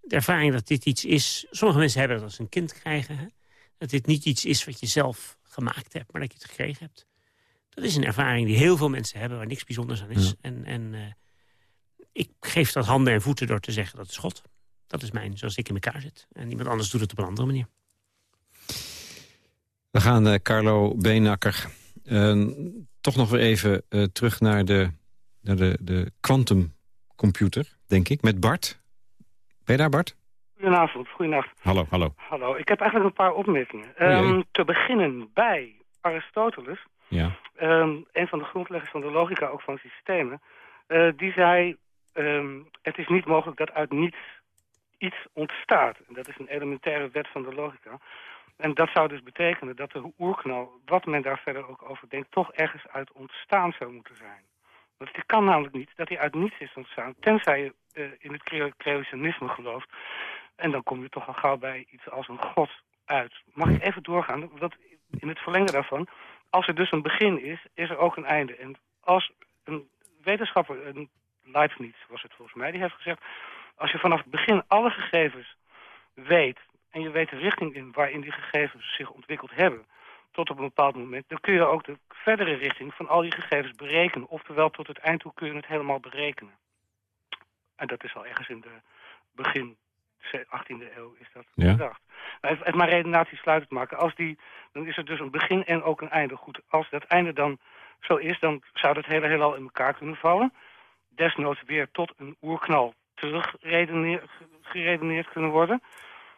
de ervaring dat dit iets is... Sommige mensen hebben dat als een kind krijgen. Hè, dat dit niet iets is wat je zelf gemaakt hebt. Maar dat je het gekregen hebt. Dat is een ervaring die heel veel mensen hebben. Waar niks bijzonders aan is. Ja. En, en eh, ik geef dat handen en voeten door te zeggen dat is God. Dat is mijn, zoals ik in elkaar zit. En iemand anders doet het op een andere manier. We gaan eh, Carlo Beenakker eh, toch nog weer even eh, terug naar de, naar de, de quantumcomputer, denk ik, met Bart. Ben je daar, Bart? Goedenavond, goedenacht. Hallo, hallo. Hallo, ik heb eigenlijk een paar opmerkingen. Ehm, te beginnen bij Aristoteles, Ja. ehm, een van de grondleggers van de logica ook van systemen. eh, die zei, ehm, het is niet mogelijk dat uit niets iets ontstaat. En dat is een elementaire wet van de logica. En dat zou dus betekenen dat de oerknal, wat men daar verder ook over denkt, toch ergens uit ontstaan zou moeten zijn. Want het kan namelijk niet dat hij uit niets is ontstaan, tenzij je eh, in het creationisme gelooft. En dan kom je toch al gauw bij iets als een god uit. Mag ik even doorgaan? Want in het verlengen daarvan, als er dus een begin is, is er ook een einde. En als een wetenschapper, een Leibniz was het volgens mij, die heeft gezegd... als je vanaf het begin alle gegevens weet... en je weet de richting in waarin die gegevens zich ontwikkeld hebben... tot op een bepaald moment, dan kun je ook de verdere richting van al die gegevens berekenen. Oftewel, tot het eind toe kun je het helemaal berekenen. En dat is al ergens in de begin 18e eeuw is dat Ja. bedacht. Even, even mijn redenatie sluitend maken. Als die, dan is er dus een begin en ook een einde. Goed, als dat einde dan zo is, dan zou het hele heelal in elkaar kunnen vallen. Desnoods weer tot een oerknal teruggeredeneerd kunnen worden.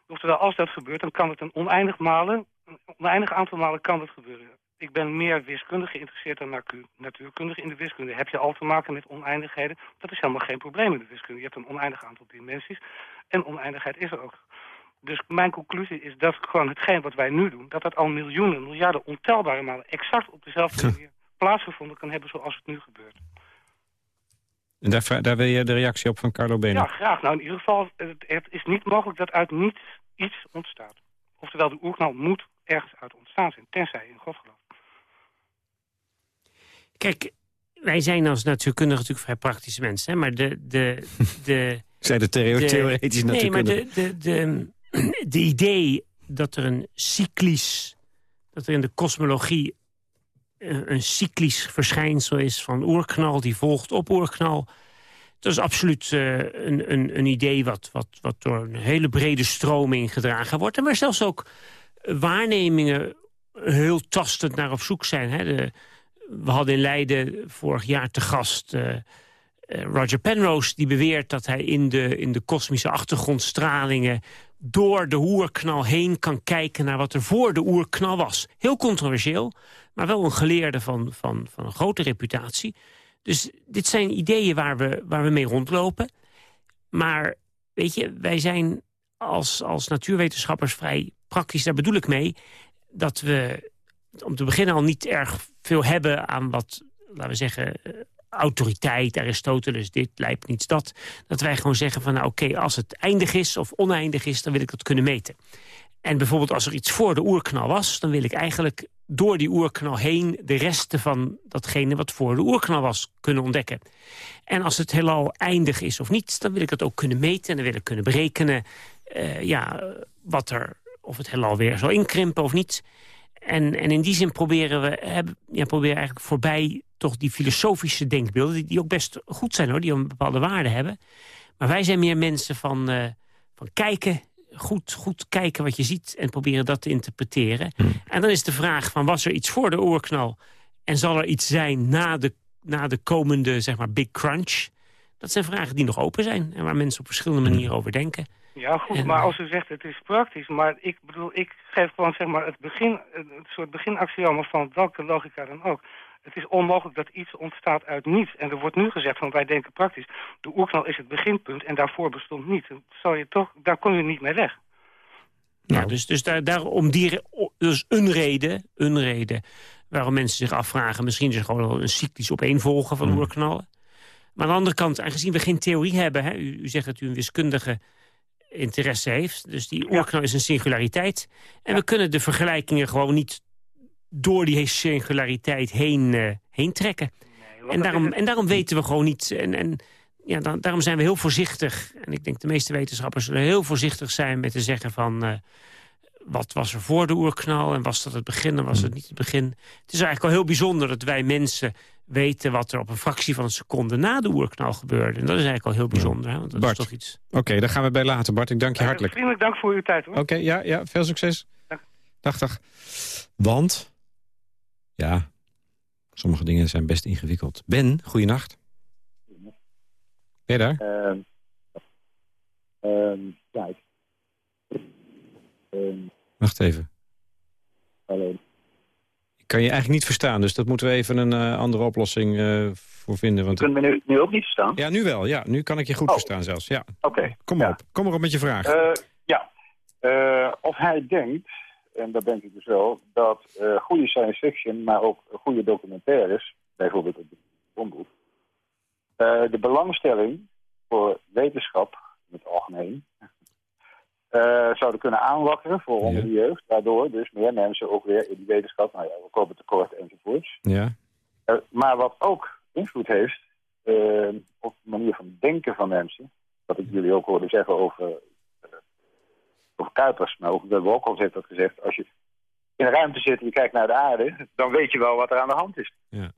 Oftewel, als dat gebeurt, dan kan het een oneindig malen, een oneindig aantal malen kan dat gebeuren. Ik ben meer wiskundig geïnteresseerd dan natuurkundig. In de wiskunde heb je al te maken met oneindigheden. Dat is helemaal geen probleem in de wiskunde. Je hebt een oneindig aantal dimensies. En oneindigheid is er ook. Dus mijn conclusie is dat gewoon hetgeen wat wij nu doen... dat dat al miljoenen, miljarden, ontelbare malen... exact op dezelfde manier plaatsgevonden kan hebben zoals het nu gebeurt. En daar, daar wil je de reactie op van Carlo Ja, Beenakker? graag. Nou, in ieder geval, het, het is niet mogelijk dat uit niets iets ontstaat. Oftewel, de oerknal moet ergens uit ontstaan zijn, tenzij je in God gelooft. Kijk, wij zijn als natuurkundigen natuurlijk vrij praktische mensen. Hè? Maar de... de, *laughs* de Zij de theo de- theoretisch Nee, maar natuurlijk. de, de, de, *clears throat* de idee dat er een cyclisch... dat er in de kosmologie eh, een cyclisch verschijnsel is van oerknal... die volgt op oerknal... Dat is absoluut eh, een, een, een idee wat, wat, wat door een hele brede stroming gedragen wordt. En waar zelfs ook waarnemingen heel tastend naar op zoek zijn. Hè? De, we hadden in Leiden vorig jaar te gast eh, Roger Penrose... die beweert dat hij in de, in de kosmische achtergrondstralingen... door de oerknal heen kan kijken naar wat er voor de oerknal was. Heel controversieel, maar wel een geleerde van, van, van een grote reputatie. Dus dit zijn ideeën waar we, waar we mee rondlopen. Maar weet je, wij zijn als, als natuurwetenschappers vrij praktisch. Daar bedoel ik mee dat we om te beginnen al niet erg veel hebben aan wat, laten we zeggen, eh, autoriteit, Aristoteles, dit, Leibniz, dat. Dat wij gewoon zeggen van, nou oké, als het eindig is of oneindig is, dan wil ik dat kunnen meten. En bijvoorbeeld als er iets voor de oerknal was, dan wil ik eigenlijk door die oerknal heen de resten van datgene wat voor de oerknal was kunnen ontdekken. En als het heelal eindig is of niet, dan wil ik het ook kunnen meten en dan wil ik kunnen berekenen eh, ja, wat er, of het heelal weer zal inkrimpen of niet. En, en in die zin proberen we hebben, ja, proberen eigenlijk voorbij toch die filosofische denkbeelden... Die, die ook best goed zijn, hoor, die een bepaalde waarde hebben. Maar wij zijn meer mensen van, eh, van kijken, goed, goed kijken wat je ziet... en proberen dat te interpreteren. En dan is de vraag van, was er iets voor de oorknal... en zal er iets zijn na de, na de komende, zeg maar, big crunch... Dat zijn vragen die nog open zijn en waar mensen op verschillende manieren over denken. Ja, goed, En- maar als u zegt het is praktisch, maar ik bedoel, ik geef gewoon zeg maar het begin, een een soort beginaxioma van welke logica dan ook. Het is onmogelijk dat iets ontstaat uit niets. En er wordt nu gezegd van wij denken praktisch. De oerknal is het beginpunt en daarvoor bestond niets. En Zou je toch, daar kom je niet mee weg. Ja, dus, dus daar, daarom die, dus een reden, een reden waarom mensen zich afvragen... misschien is er gewoon wel een cyclisch opeenvolgen van oerknallen. Maar aan de andere kant, aangezien we geen theorie hebben... Hè, u, u zegt dat u een wiskundige interesse heeft... dus die oerknal is een singulariteit. En we kunnen de vergelijkingen gewoon niet door die singulariteit heen, eh, heen trekken. en, daarom, en daarom weten we gewoon niet... En, en, ja, dan, daarom zijn we heel voorzichtig. En ik denk de meeste wetenschappers zullen heel voorzichtig zijn met te zeggen van... eh, wat was er voor de oerknal en was dat het begin en was het niet het begin. Het is eigenlijk al heel bijzonder dat wij mensen weten... wat er op een fractie van een seconde na de oerknal gebeurde. En dat is eigenlijk al heel bijzonder. Hè? Want dat Bart. is toch iets... Oké, daar gaan we bij laten. Bart, ik dank je hartelijk. Vriendelijk dank voor uw tijd hoor. Oké, ja, ja, veel succes. Dag, dag. Want, ja, sommige dingen zijn best ingewikkeld. Ben, goeienacht. Ben je daar? Ehm, ehm, ja, ik... Ehm, Wacht even. hallo. Ik kan je eigenlijk niet verstaan, dus dat moeten we even een eh, andere oplossing eh, voor vinden. Want... Kunnen we nu, nu ook niet verstaan? Ja, nu wel. Ja, nu kan ik je goed Oh. verstaan zelfs. Ja. Oké. Kom op, kom erop met je vraag. Eh, ja. Of hij denkt, en dat denk ik dus wel, dat goede science fiction, maar ook goede documentaires, bijvoorbeeld Bondboek, eh, de belangstelling voor wetenschap in het algemeen eh, zouden kunnen aanwakkeren voor onder de jeugd. Waardoor dus meer mensen ook weer in die wetenschap, nou ja, we komen tekort enzovoorts. Ja. Eh, maar wat ook invloed heeft eh, op de manier van denken van mensen. Wat ik jullie ook hoorde zeggen over, over Kuipers. Maar ook ook al heeft dat gezegd. Als je in een ruimte zit en je kijkt naar de aarde, dan weet je wel wat er aan de hand is. Ja.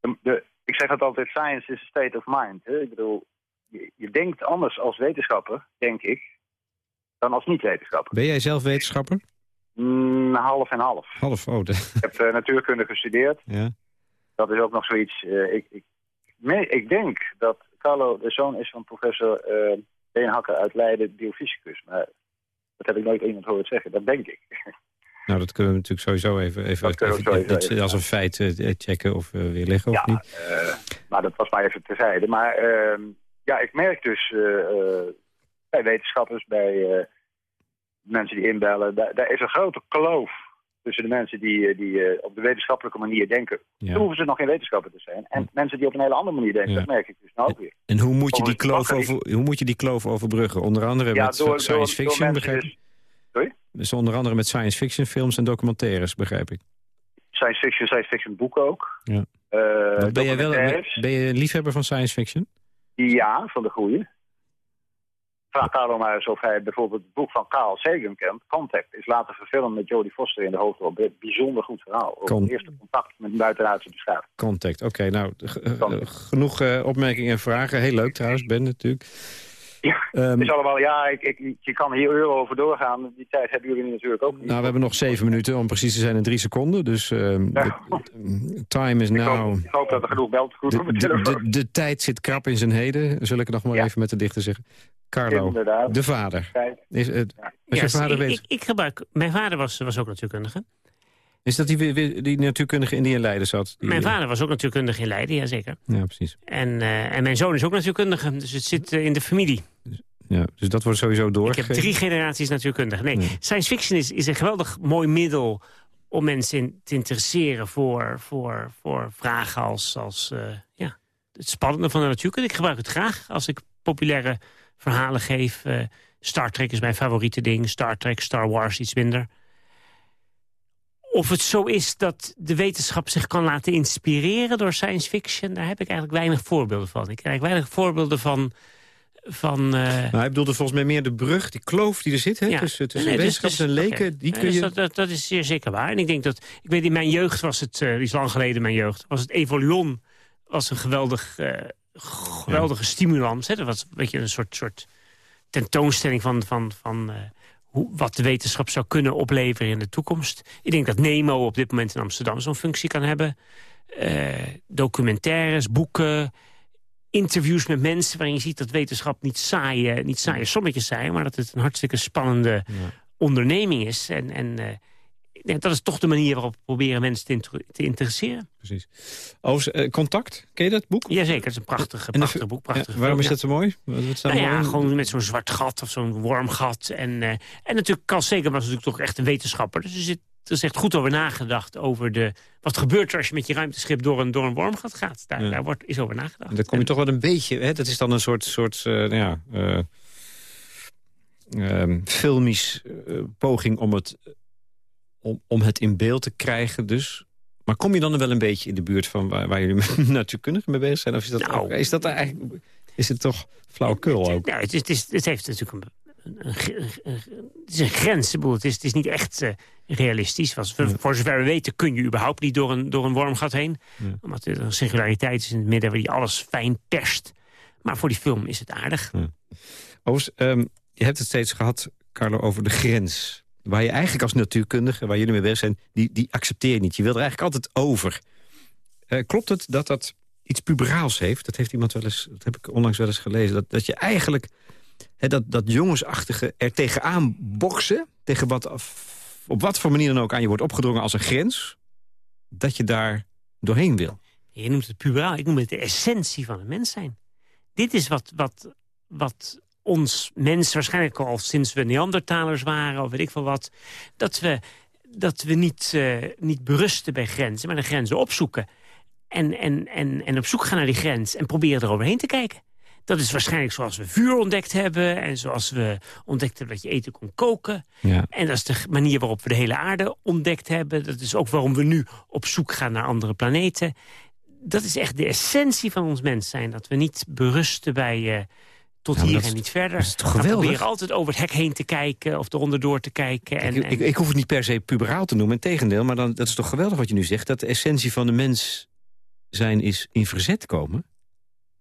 De, de- ik zeg het altijd, science is a state of mind. Hè? Ik bedoel, je, je denkt anders als wetenschapper, denk ik, dan als niet-wetenschapper. Ben jij zelf wetenschapper? Mm, half en half. Half, oh. de- Ik heb eh, natuurkunde gestudeerd. ja. Dat is ook nog zoiets. eh, ik, ik, ik denk dat Carlo de zoon is van professor Beenhakker uit Leiden, biofysicus. Maar dat heb ik nooit iemand horen zeggen. Dat denk ik. *laughs* Nou, dat kunnen we natuurlijk sowieso even, even, Dat even- sowieso dat even, als een feit checken of eh, weerleggen of niet. Eh, maar dat was maar even terzijde. Maar ehm, ja, ik merk dus bij wetenschappers, bij mensen die inbellen, daar, daar is een grote kloof tussen de mensen die, eh, die eh, op de wetenschappelijke manier denken. Ja. Dan hoeven ze nog geen wetenschapper te zijn. En mensen die op een hele andere manier denken, Ja. dat merk ik dus nou ook weer. En hoe moet, je die kloof over, hoe moet je die kloof overbruggen? Onder andere Ja, met door- science door- fiction, begrijp dus- ik? Sorry? Dus onder andere met science fiction films en documentaires, begrijp ik. Science fiction, science fiction boeken ook. Ja. Eh, ben, jij wel, ben je een liefhebber van science fiction? Ja, van de goede. Vraag Carlo maar eens of hij bijvoorbeeld het boek van Carl Sagan kent. Contact is later verfilmd met Jodie Foster in de hoofdrol. Bijzonder goed verhaal. Over het eerste contact met een buitenaardse beschaving. Contact, oké. nou, genoeg eh, opmerkingen en vragen. Heel leuk trouwens, Ben natuurlijk. Ja, Ehm, het is allemaal, ja, ik, ik, je kan hier uren over doorgaan. Die tijd hebben jullie natuurlijk ook niet. nou, we hebben nog zeven minuten, om precies te zijn in drie seconden. Dus ehm, de- time is ik, now... hoop, ik hoop dat er genoeg belt goed de, de tijd zit krap in zijn heden, zul ik het nog maar even met de dichter zeggen. Carlo, Inderdaad. de vader. Is, het, als Ja, je vader ik, weet, ik, ik gebruik, mijn vader was, was ook natuurkundige. is dat die, die, die natuurkundige in die in Leiden zat? Die- Mijn vader was ook natuurkundige in Leiden, jazeker. Ja, precies. En, eh, en mijn zoon is ook natuurkundige, dus het zit eh, in de familie. Ja, dus dat wordt sowieso Ik doorgegeven. heb drie generaties natuurkundige. Nee, science fiction is, is een geweldig mooi middel om mensen in- te interesseren voor, voor, voor vragen als, als eh, ja, het spannende van de natuurkunde. Ik gebruik het graag als ik populaire verhalen geef. Eh, Star Trek is mijn favoriete ding. Star Trek, Star Wars iets minder. Of het zo is dat de wetenschap zich kan laten inspireren door science fiction... daar heb ik eigenlijk weinig voorbeelden van. Ik krijg weinig voorbeelden van... van eh, Nou, hij bedoelde volgens mij meer de brug, die kloof die er zit hè, tussen, tussen Nee, dus- dus- en leken. Die kun dus je... dat, dat, dat is zeer zeker waar. En ik denk dat, ik weet in mijn jeugd was het, die is lang geleden mijn jeugd, was het Evolion was een geweldig, geweldige stimulans. Hè? Dat was een beetje een soort, soort tentoonstelling van, van, van eh, hoe, wat de wetenschap zou kunnen opleveren in de toekomst. Ik denk dat Nemo op dit moment in Amsterdam zo'n functie kan hebben. Eh, documentaires, boeken. interviews met mensen... waarin je ziet dat wetenschap niet saaie, niet saaie sommetjes zijn... maar dat het een hartstikke spannende onderneming is. En, en eh, ja, dat is toch de manier waarop we proberen mensen te, inter- te interesseren. Precies. Overigens, eh, Contact, ken je dat boek? Jazeker, het is een prachtig, de- prachtig boek. Prachtig Ja, waarom is dat zo mooi? Wat, wat staat Nou ja, in? gewoon met zo'n zwart gat of zo'n wormgat. En, eh, en natuurlijk, Carl Sagan was natuurlijk toch echt een wetenschapper. Dus er, zit, er is echt goed over nagedacht over de, wat gebeurt er als je met je ruimteschip door een, door een wormgat gaat. Daar, Ja. daar wordt, is over nagedacht. En daar kom je toch wel een beetje... Hè, dat is dan een soort, soort eh, nou ja, eh, ehm, filmisch poging om het, om, om het in beeld te krijgen dus. Maar kom je dan wel een beetje in de buurt van waar, waar jullie *laughs* natuurkundigen mee bezig zijn? Of is dat, Nou. ook- is dat eigenlijk... Is het toch flauwekul ook? Nou, het, is, het, is, het heeft natuurlijk een, een, een- een- het is een grens. Ik bedoel, het, is, het is niet echt eh, realistisch. Was, voor, voor zover we weten kun je überhaupt niet door een, door een wormgat heen. Ja. Omdat er een singulariteit is in het midden waar die alles fijn perst. Maar voor die film is het aardig. Overigens, ehm, je hebt het steeds gehad, Carlo, over de grens. Waar je eigenlijk als natuurkundige, waar jullie mee bezig zijn... die, die accepteer je niet. Je wil er eigenlijk altijd over. Eh, klopt het dat dat iets puberaals heeft? Dat heeft iemand wel eens, dat heb ik onlangs wel eens gelezen. Dat, dat je eigenlijk dat, dat jongensachtige er tegenaan boksen... tegen wat, op wat voor manier dan ook aan je wordt opgedrongen als een grens... dat je daar doorheen wil. Je noemt het puberaal, ik noem het de essentie van het mens zijn. Dit is wat, wat, wat ons mens waarschijnlijk al sinds we Neandertalers waren... of weet ik veel wat, dat we, dat we niet, eh, niet berusten bij grenzen... maar de grenzen opzoeken. En, en, en, en op zoek gaan naar die grens en proberen eroverheen te kijken. Dat is waarschijnlijk zoals we vuur ontdekt hebben... en zoals we ontdekt hebben dat je eten kon koken. Ja. En dat is de manier waarop we de hele aarde ontdekt hebben. Dat is ook waarom we nu op zoek gaan naar andere planeten. Dat is echt de essentie van ons mens zijn. Dat we niet berusten bij eh, tot hier en niet verder. dat is toch geweldig? proberen altijd over het hek heen te kijken of eronder door te kijken. En, ik, ik, ik hoef het niet per se puberaal te noemen, tegendeel. Maar dan, dat is toch geweldig wat je nu zegt. Dat de essentie van de mens zijn is in verzet komen.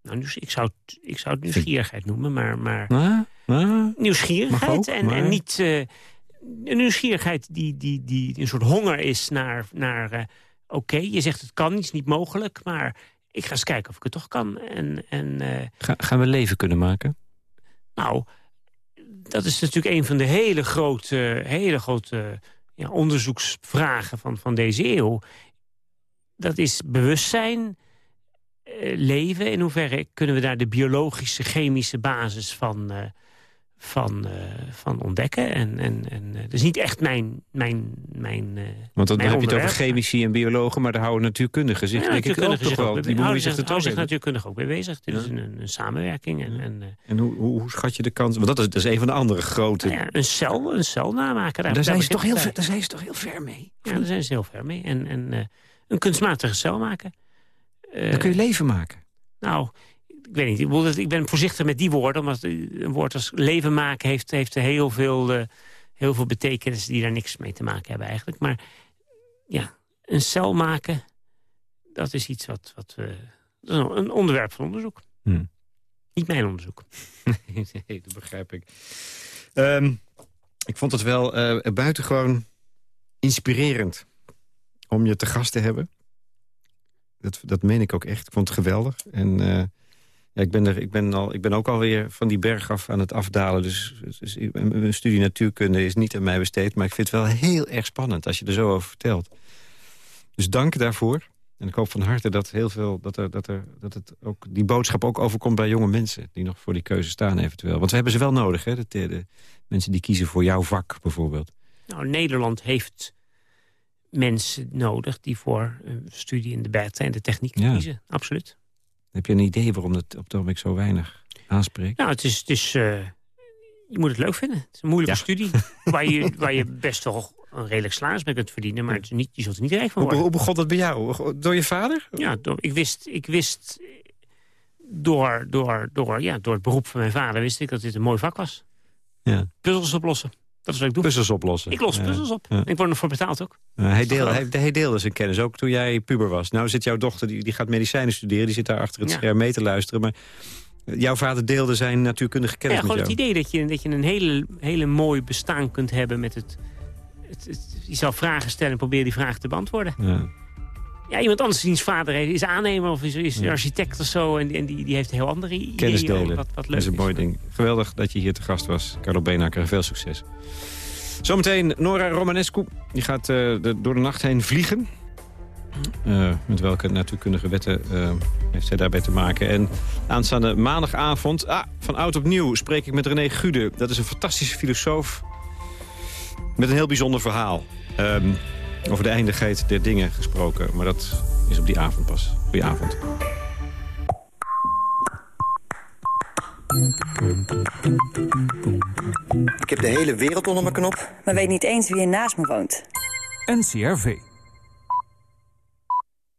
nou, nieuws- ik, zou het, ik zou het nieuwsgierigheid noemen, maar... maar Ah, ah. Mag nieuwsgierigheid ook, en, maar- en niet eh, een nieuwsgierigheid die, die, die een soort honger is naar, naar eh, oké, je zegt het kan, het is niet mogelijk, maar ik ga eens kijken of ik het toch kan. En, en eh, Ga- gaan we leven kunnen maken? nou, dat is natuurlijk een van de hele grote, hele grote ja, onderzoeksvragen van, van deze eeuw. Dat is bewustzijn, eh, leven. In hoeverre kunnen we daar de biologische, chemische basis van, eh, van, eh, van ontdekken? En, en, en, eh, dat is niet echt mijn, mijn, mijn, eh, Want dan mijn heb je het over chemici en biologen... maar daar houden natuurkundigen zich Ja, denk ik ook natuurkundigen toch wel. Die houden zich er houden toch zich in. natuurkundig ook mee bezig. Dit Ja. is een, een samenwerking. En, en, eh, En hoe, hoe, hoe schat je de kans? Want dat is, dat is een van de andere grote... nou ja, een cel, een cel namaken. daar, zijn ze toch heel ver, daar zijn ze toch heel ver mee? Ja, daar zijn ze heel ver mee. En, en eh, een kunstmatige cel maken. Eh, Dan kun je leven maken. Nou, ik weet niet. Ik, ben voorzichtig met die woorden. Omdat een woord als leven maken heeft, heeft heel, veel, eh, heel veel betekenis die daar niks mee te maken hebben eigenlijk. Maar ja, een cel maken, dat is iets wat... wat we dat is een onderwerp van onderzoek. Hmm. Niet mijn onderzoek. *laughs* nee, dat begrijp ik. Ehm, ik vond het wel eh buitengewoon inspirerend om je te gast te hebben. Dat, dat meen ik ook echt. Ik vond het geweldig. En eh, ja, ik, ben er, ik, ben al, ik ben ook alweer van die berg af aan het afdalen. Dus, dus mijn studie natuurkunde is niet aan mij besteed. Maar ik vind het wel heel erg spannend als je er zo over vertelt. Dus dank daarvoor. En ik hoop van harte dat, heel veel, dat, er, dat, er, dat het ook, die boodschap ook overkomt bij jonge mensen... die nog voor die keuze staan eventueel. Want we hebben ze wel nodig, hè? De, de mensen die kiezen voor jouw vak bijvoorbeeld. Nou, Nederland heeft mensen nodig die voor een studie in de beta en de techniek Ja. kiezen. Absoluut. Heb je een idee waarom dat op het ogenblik zo weinig aanspreekt? Nou, het is... Het is eh, je moet het leuk vinden. Het is een moeilijke Ja. studie. Waar je, waar je best wel een redelijk salaris mee kunt verdienen. Maar het is niet, je zult er niet rijk van Hoe, worden. hoe begon dat bij jou? Door je vader? Ja, door, ik wist, ik wist door, door, door, ja, door het beroep van mijn vader wist ik dat dit een mooi vak was. Ja. Puzzels oplossen. Dat is wat ik doe. Puzzels oplossen. Ik los Ja. puzzels op. Ja. Ik word ervoor betaald ook. Hij, deelde, hij, hij deelde zijn kennis ook toen jij puber was. Nou zit jouw dochter, die, die gaat medicijnen studeren. Die zit daar achter het Ja. scherm mee te luisteren. Maar jouw vader deelde zijn natuurkundige Ja, kennis gewoon met het jou. idee dat je, dat je een hele, hele mooi bestaan kunt hebben met het, het, het- Je zou vragen stellen en proberen die vragen te beantwoorden. Ja. Ja, iemand anders diens vader is aannemer of is, is architect of zo. En, die- en die, die heeft heel andere ideeën. Kennis delen. Wat, wat dat leuk is een mooi ding. Geweldig dat je hier te gast was. Carlo Beenakker, veel succes. Zometeen Nora Romanescu. Die gaat eh, de- door de nacht heen vliegen. Eh, met welke natuurkundige wetten eh, heeft zij daarbij te maken. En aanstaande maandagavond, ah, van oud op nieuw, spreek ik met René Gude. Dat is een fantastische filosoof met een heel bijzonder verhaal. Ehm, over de eindigheid der dingen gesproken. Maar dat is op die avond pas. Goedenavond. Ik heb de hele wereld onder mijn knop. maar weet niet eens wie er naast me woont. NCRV.